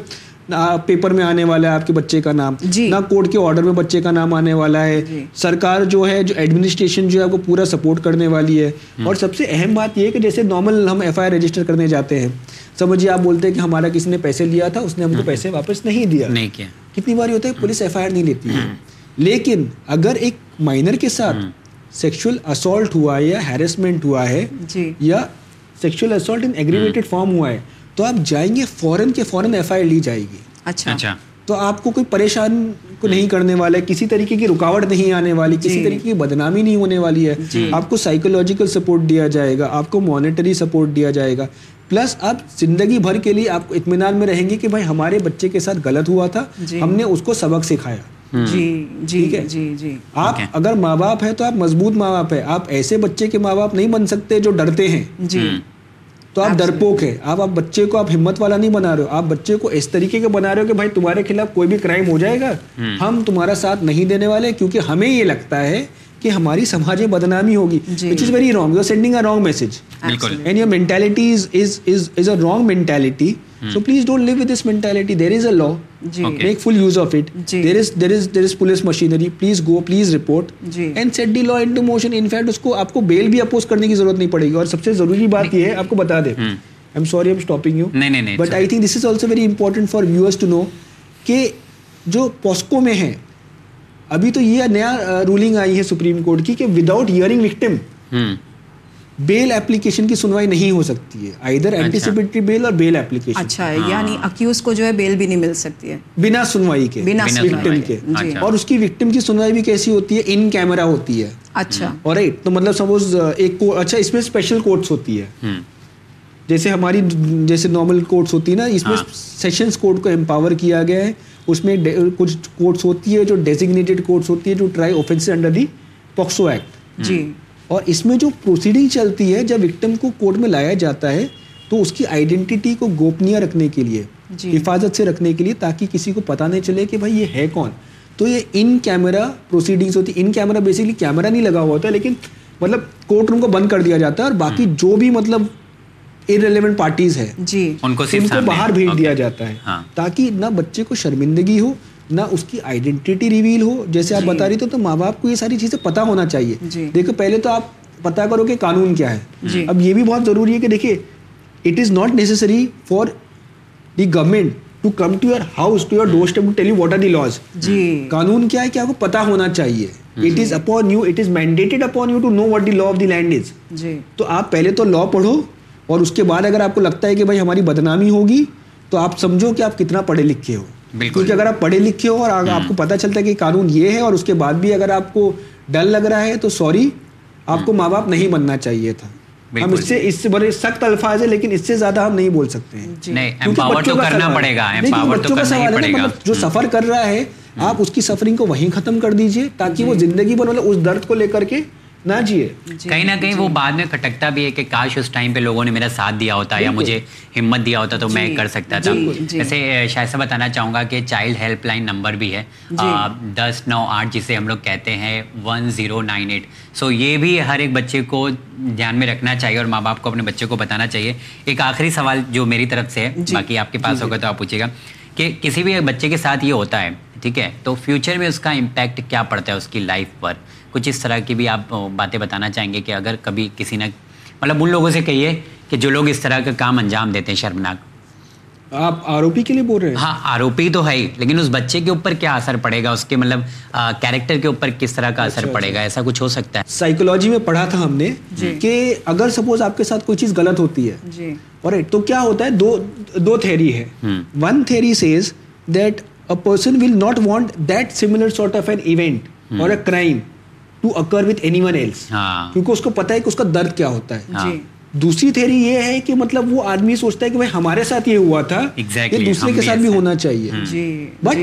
پیپر میں آنے والا ہے آپ کے بچے کا نام جی۔ نہ کورٹ کے آرڈر میں بچے کا نام آنے والا ہے۔ جی۔ سرکار جو ہے جو ایڈمنسٹریشن جو ہے وہ پورا سپورٹ کرنے والی ہے۔ اور سب سے اہم بات یہ ہے کہ جیسے نارمل ہم ایف آئی آر رجسٹر کرنے جاتے ہیں سمجھیے آپ بولتے ہیں کہ ہمارا کسی نے پیسے لیا تھا اس نے ہم کو پیسے واپس نہیں دیا۔ نہیں کیا۔ کتنی بار ہوتا ہے پولیس ایف آئی آر نہیں لیتی ہے۔ لیکن اگر ایک مائنر کے ساتھ سیکشل اسالٹ ہوا ہے یا ہیرسمنٹ ہوا ہے جی۔ یا sexual assault in aggravated form ہوا ہے تو آپ جائیں گے فوراً کے فوراً ایف آئی آر لی جائے گی۔ اچھا۔ اچھا۔ تو آپ کو کوئی پریشان کو نہیں کرنے والا ہے کسی طریقے کی رکاوٹ نہیں آنے والی کسی طریقے کی بدنامی نہیں ہونے والی ہے۔ آپ کو سائیکولوجیکل سپورٹ دیا جائے گا آپ کو مانیٹری سپورٹ دیا جائے گا۔ پلس آپ زندگی بھر کے لیے آپ کو اطمینان میں رہیں گے کہ بھائی ہمارے بچے کے ساتھ غلط ہوا تھا ہم نے اس کو سبق سکھایا۔ جی جی جی جی۔ آپ اگر ماں باپ ہے تو آپ مضبوط ماں باپ ہے آپ ایسے بچے کے ماں باپ نہیں بن سکتے جو ڈرتے ہیں۔ جی۔ تو آپ ڈرپوک ہے آپ آپ بچے کو آپ ہمت والا نہیں بنا رہے ہو۔ آپ بچے کو اس طریقے کے بنا رہے ہو کہ بھائی تمہارے خلاف کوئی بھی کرائم ہو جائے گا۔ ہم۔ تمہارا ساتھ نہیں دینے والے کیونکہ ہمیں یہ لگتا ہے کہ ہماری سماج میں بدنامی ہوگی۔ Which is very wrong you are sending a wrong message and your mentality is is is a wrong mentality so please don't leave with this mentality there is a law make full use of it there is there is there is police machinery please go please report and set the law into motion in fact اس کو آپ کو بیل بھی oppose کرنے کی ضرورت نہیں پڑے گی اور سب سے ضروری بات یہ ہے آپ کو بتا دیں I'm sorry I'm stopping you but I think this is also very important for viewers to know کہ جو پاسکو میں ہے ابھی تو یہ نیا رولنگ آئی ہے سپریم کورٹ کی کہ without hearing victim bail application کی سنوائی نہیں ہو سکتی ہے۔ ادھر اینٹیسپیٹری بیل اور بیل اپلیکیشن۔ اچھا یعنی اکیوز کو جو ہے بیل بھی نہیں مل سکتی ہے۔ بنا سنوائی کے۔ بنا وکٹم کے۔ اور اس کی وکٹم کی سنوائی بھی کیسی ہوتی ہے؟ ان کیمرا ہوتی ہے۔ اچھا۔ اور رائٹ تو مطلب سپوز ایک اچھا اس میں اسپیشل کورٹس ہوتی ہے۔ جیسے ہماری جیسے نارمل کورٹس ہوتی ہے نا اس میں سیشنز کورٹ کو امپاور کیا گیا ہے۔ اس میں کچھ کورٹس ہوتی ہے جو ڈیزگنیٹڈ کورٹس ہوتی ہے جو try offence under the POCSO act جی۔ اور اس میں جو پروسیڈنگ چلتی ہے جب وکٹم کو کورٹ میں لایا جاتا ہے تو اس کی آئیڈینٹی کو گوپنیا رکھنے کے لیے حفاظت سے رکھنے کے لیے تاکہ کسی کو پتہ نہیں چلے کہ بھائی یہ ہے کون۔ تو یہ ان کیمرا پروسیڈنگس ہوتی ان کیمرا بیسکلی کیمرا نہیں لگا ہوا ہوتا ہے لیکن مطلب کورٹ روم کو بند کر دیا جاتا ہے اور باقی جو بھی مطلب ارریلیونٹ پارٹیز ہے جی۔ ان کو باہر بھیج دیا جاتا ہے۔ تاکہ نہ بچے کو شرمندگی ہو نہ اس کی آئیڈینٹی ریویل ہو جیسے آپ بتا رہی تو ماں باپ کو یہ ساری چیزیں پتا ہونا چاہیے۔ دیکھو پہلے تو آپ پتا کرو کہ قانون کیا ہے۔ اب یہ بھی بہت ضروری ہے کہ دیکھیے it is not necessary for the government to come to your house to your doorstep to tell you what are the laws قانون کیا ہے کہ آپ کو پتا ہونا چاہیے۔ It is upon you it is mandated upon you to know what the law of the land is تو آپ پہلے تو لا پڑھو اور اس کے بعد اگر آپ کو لگتا ہے کہ بھائی ہماری بدنامی ہوگی تو آپ سمجھو کہ آپ کتنا پڑھے لکھے ہو۔ کیونکہ اگر آپ پڑھے لکھے ہو اور آپ کو پتا چلتا ہے کہ قانون یہ ہے اور اس کے بعد بھی اگر آپ کو ڈر لگ رہا ہے تو سوری آپ کو ماں باپ نہیں بننا چاہیے تھا۔ ہم اس سے اس سے بڑے سخت الفاظ ہے لیکن اس سے زیادہ ہم نہیں بول سکتے ہیں۔ بچوں کا سوال ہے جو سفر کر رہا ہے آپ اس کی سفرنگ کو وہیں ختم کر دیجیے تاکہ وہ زندگی بھر مطلب اس درد کو لے کر کے نہ جیے کہیں نہ کہیں وہ بعد میں کھٹکتا بھی ہے کہ کاش اس ٹائم پہ لوگوں نے میرا ساتھ دیا ہوتا یا مجھے ہمت دیا ہوتا تو میں کر سکتا تھا۔ جیسے شاید سے بتانا چاہوں گا کہ چائلڈ ہیلپ لائن نمبر بھی ہے۔ دس نو آٹھ جسے ہم لوگ کہتے ہیں ون زیرو نائن ایٹ۔ سو یہ بھی ہر ایک بچے کو دھیان میں رکھنا چاہیے اور ماں باپ کو اپنے بچے کو بتانا چاہیے۔ ایک آخری سوال جو میری طرف سے ہے باقی آپ کے پاس ہوگا تو آپ پوچھے گا کہ کسی بھی بچے کے ساتھ یہ ہوتا ہے ٹھیک ہے؟ تو فیوچر میں اس کا امپیکٹ کیا پڑتا ہے اس کی لائف پر؟ کچھ اس طرح کی بھی آپ باتیں بتانا چاہیں گے کہ اگر کبھی کسی نے مطلب ان لوگوں سے کہیے کہ جو لوگ اس طرح کا کام انجام دیتے ہیں شرمناک۔ آپ آروپی کے لیے بول رہے ہیں؟ ہاں آروپی تو ہے ہی لیکن اس بچے کے اوپر کیا اثر پڑے گا؟ اس کے مطلب کیریکٹر کے اوپر کس طرح کا اثر اچھا، پڑے گا؟ اچھا۔ ایسا کچھ ہو سکتا ہے۔ سائیکولوجی میں پڑھا تھا ہم نے جی۔ کہ اگر سپوز آپ کے ساتھ کوئی چیز غلط ہوتی ہے جی۔ اور تو کیا ہوتا ہے؟ دو دو تھیری ہے۔ One theory says that a person will not want that similar sort of an event اور a crime to occur with anyone else کیونکہ اس کو پتا ہے کہ اس کا درد کیا ہوتا ہے۔ جی۔ دوسری تھیری یہ ہے کہ مطلب وہ آدمی سوچتا ہے کہ ہمارے ساتھ یہ ہوا تھا یہ دوسرے کے ساتھ بھی ہونا چاہیے۔ But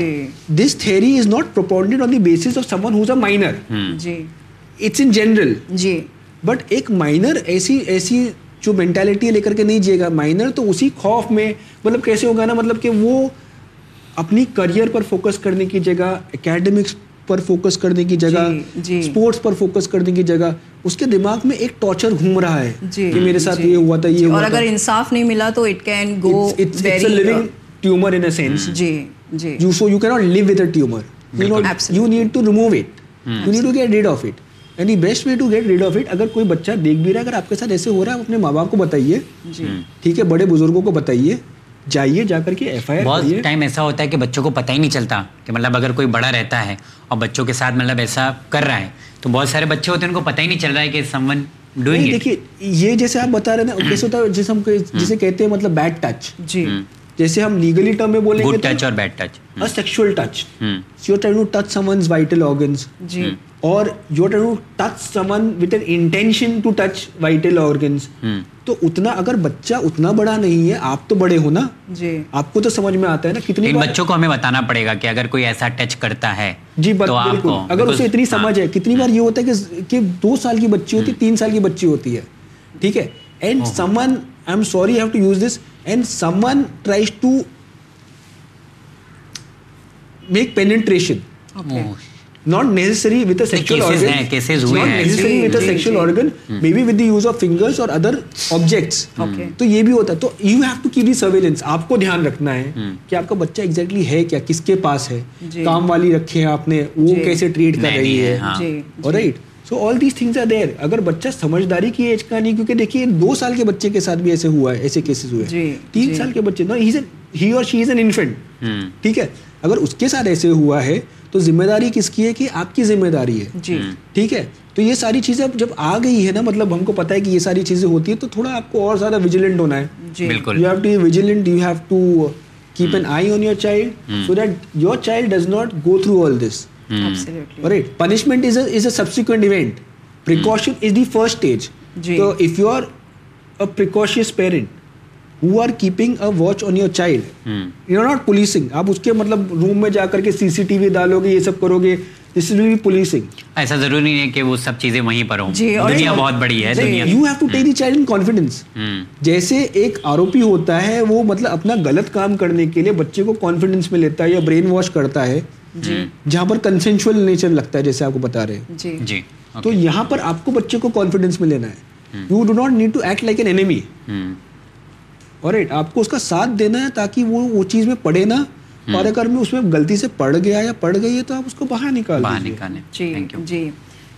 this theory is not propounded on the basis of someone who's a minor it's in general G. But ایک مائنر ایسی ایسی جو مینٹالٹی لے کر کے نہیں جیے گا مائنر تو اسی خوف میں مطلب کیسے ہوگا نا مطلب کہ وہ اپنی کریئر پر فوکس کرنے کی جگہ اکیڈمکس پر فوکس کرنے کی جگہ اسپورٹس پر فوکس کرنے کی جگہ اس کے دماغ میں ایک ٹارچر گھوم رہا ہے کہ میرے ساتھ یہ ہوا تھا یہ اور اگر انصاف نہیں ملا تو it can go living tumour in sense G G. You so you can not leave with a tumour you need to remove it you need to get rid of it any best way to get rid of it اگر کوئی بچہ دیکھ بھی رہا ہے اگر آپ کے ساتھ ایسے ہو رہا ہے اپنے ماں باپ کو بتائیے۔ ٹھیک ہے بڑے بزرگوں کو بتائیے۔ جائیے جا کر کے ایف آئی بہت ٹائم ایسا ہوتا ہے کہ بچوں کو پتہ ہی نہیں چلتا کہ مطلب اگر کوئی بڑا رہتا ہے اور بچوں کے ساتھ مطلب ایسا کر رہا ہے تو بہت سارے بچے ہوتے ہیں ان کو پتہ ہی نہیں چل رہا ہے کہ سم ون ڈوئنگ دیکھیے یہ جیسے آپ بتا رہے ہیں کیسے ہوتا ہے جیسے ہم جسے کہتے ہیں مطلب بیڈ ٹچ جی۔ جیسے ہم لیگلی ٹرم میں بولیں گے ٹچ اور bad touch sexual touch you try to touch someone's vital organs جی۔ اور you try to touch someone with an intention to touch vital organs تو اتنا اگر بچہ اتنا بڑا نہیں ہے آپ تو بڑے ہو نا؟ جی۔ آپ کو تو سمجھ میں آتا ہے نا کتنی بچوں کو ہمیں بتانا پڑے گا کہ اگر کوئی ایسا ٹچ کرتا ہے جی بالکل۔ اگر اسے اتنی سمجھ ہے کتنی بار یہ ہوتا ہے کہ دو سال کی بچی ہوتی ہے تین سال کی بچی ہوتی ہے۔ ٹھیک ہے؟ And someone I am sorry have to use this and someone tries to make penetration not necessary with a sexual organ. ہیں cases not necessary with a sexual organ. Maybe with the use of fingers or other objects. تو یہ بھی ہوتا ہے تو you have to keep the surveillance. آپ کو دھیان رکھنا ہے کہ آپ کا بچہ ایگزیکٹلی ہے کیا کس کے پاس ہے کام والی رکھے ہیں آپ نے وہ کیسے ٹریٹ کر رہی ہے right so all these things are there اگر بچہ سمجھداری کی ایج کا نہیں کیونکہ دیکھیے دو سال کے بچے کے ساتھ بھی ایسے ہوا ہے ایسے کیسز ہوئے تین سال کے بچے ہی اور شی از این انفینٹ ٹھیک ہے اگر اس کے ساتھ ایسے ہوا ہے تو ذمہ داری کس کی ہے کہ آپ کی ذمہ داری ہے؟ جی۔ ٹھیک ہے؟ تو یہ ساری چیزیں جب آ گئی ہے نا مطلب ہم کو پتا ہے کہ یہ ساری چیزیں ہوتی ہیں تو تھوڑا آپ کو اور زیادہ ویجیلنٹ ہونا ہے۔ بالکل۔ You have to vigilant you have to keep an eye on your child so that your child does not go through all this right punishment is a subsequent event precaution is the first stage تو if you are a precautious parent who are keeping a watch on your child you are not policing آپ اس کے مطلب روم میں جا کر کے سی C T V ڈالو گے یہ سب کرو گے دس از بی پولیسنگ ایسا ضروری نہیں ہے کہ وہ سب چیزیں وہیں پر ہوں۔ دنیا بہت بڑی ہے you have to take the child in confidence جیسے ایک آروپی ہوتا ہے وہ مطلب اپنا غلط کام کرنے کے لیے بچے کو کانفیڈینس میں لیتا ہے یا برین واش کرتا ہے۔ جہاں پر کنسینشل نیچر لگتا ہے جیسے آپ کو بتا رہے ہیں۔ تو یہاں پر آپ کو بچے کو کانفیڈینس میں لینا ہے۔ You do not need to act like an enemy اور آپ کو اس کا ساتھ دینا ہے تاکہ وہ وہ چیز میں پڑے نا اور اگر میں اس میں غلطی سے پڑ گیا یا پڑ گئی ہے تو آپ اس کو باہر نکال باہر نکالیں جی جی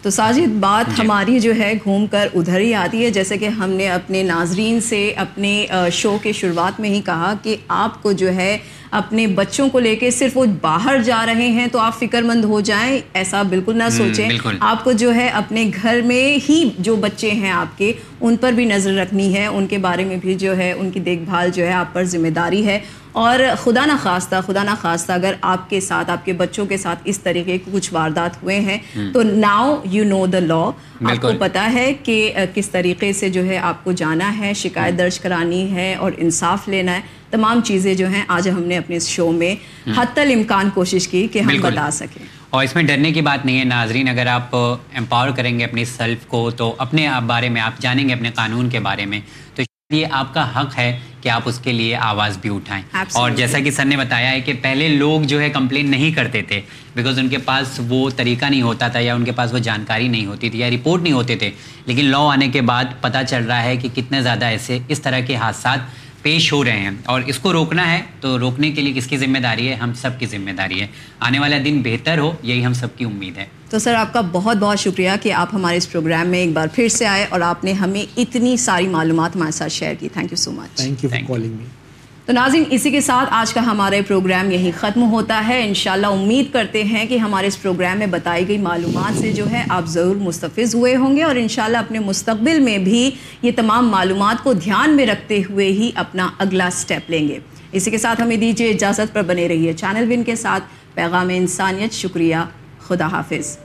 تو ساجد بات جی. ہماری جو ہے گھوم کر ادھر ہی آتی ہے۔ جیسے کہ ہم نے اپنے ناظرین سے اپنے شو کے شروعات میں ہی کہا کہ آپ کو جو ہے اپنے بچوں کو لے کے صرف وہ باہر جا رہے ہیں تو آپ فکر مند ہو جائیں ایسا بالکل نہ سوچیں۔ آپ کو جو ہے اپنے گھر میں ہی جو بچے ہیں آپ کے ان پر بھی نظر رکھنی ہے۔ ان کے بارے میں بھی جو ہے ان کی دیکھ بھال جو ہے آپ پر ذمہ داری ہے۔ اور خدا نہ خواستہ خدا نہ خواستہ اگر آپ کے ساتھ آپ کے بچوں کے ساتھ اس طریقے کے کچھ واردات ہوئے ہیں تو ناؤ یو نو دا لا آپ کو پتا ہے کہ کس طریقے سے جو ہے آپ کو جانا ہے شکایت درج کرانی ہے اور انصاف لینا ہے تمام چیزیں جو ہیں آج ہم نے اپنے اس شو میں حتی الامکان کوشش کی کہ ہم بتا سکیں۔ اور اس میں ڈرنے کی بات نہیں ہے ناظرین اگر آپ امپاور کریں گے اپنی سیلف کو تو اپنے بارے میں آپ جانیں گے اپنے قانون کے بارے میں۔ تو یہ آپ کا حق ہے کہ آپ اس کے لیے آواز بھی اٹھائیں۔ اور جیسا کہ سر نے بتایا ہے کہ پہلے لوگ جو ہے کمپلین نہیں کرتے تھے بیکاز ان کے پاس وہ طریقہ نہیں ہوتا تھا یا ان کے پاس وہ جانکاری نہیں ہوتی تھی یا رپورٹ نہیں ہوتے تھے۔ لیکن لا آنے کے بعد پتہ چل رہا ہے کہ کتنے زیادہ ایسے اس طرح کے حادثات پیش ہو رہے ہیں اور اس کو روکنا ہے تو روکنے کے لیے کس کی ذمہ داری ہے؟ ہم سب کی ذمہ داری ہے۔ آنے والا دن بہتر ہو یہی ہم سب کی امید ہے۔ تو سر آپ کا بہت بہت شکریہ کہ آپ ہمارے اس پروگرام میں ایک بار پھر سے آئے اور آپ نے ہمیں اتنی ساری معلومات ہمارے ساتھ شیئر کی۔ Thank you so much thank you for calling me تو ناظرین، اسی کے ساتھ آج کا ہمارا پروگرام یہی ختم ہوتا ہے۔ انشاءاللہ امید کرتے ہیں کہ ہمارے اس پروگرام میں بتائی گئی معلومات سے جو ہے آپ ضرور مستفز ہوئے ہوں گے اور انشاءاللہ اپنے مستقبل میں بھی یہ تمام معلومات کو دھیان میں رکھتے ہوئے ہی اپنا اگلا سٹیپ لیں گے۔ اسی کے ساتھ ہمیں دیجیے اجازت پر بنے رہی ہے چینل ون کے ساتھ پیغام انسانیت۔ شکریہ۔ خدا حافظ۔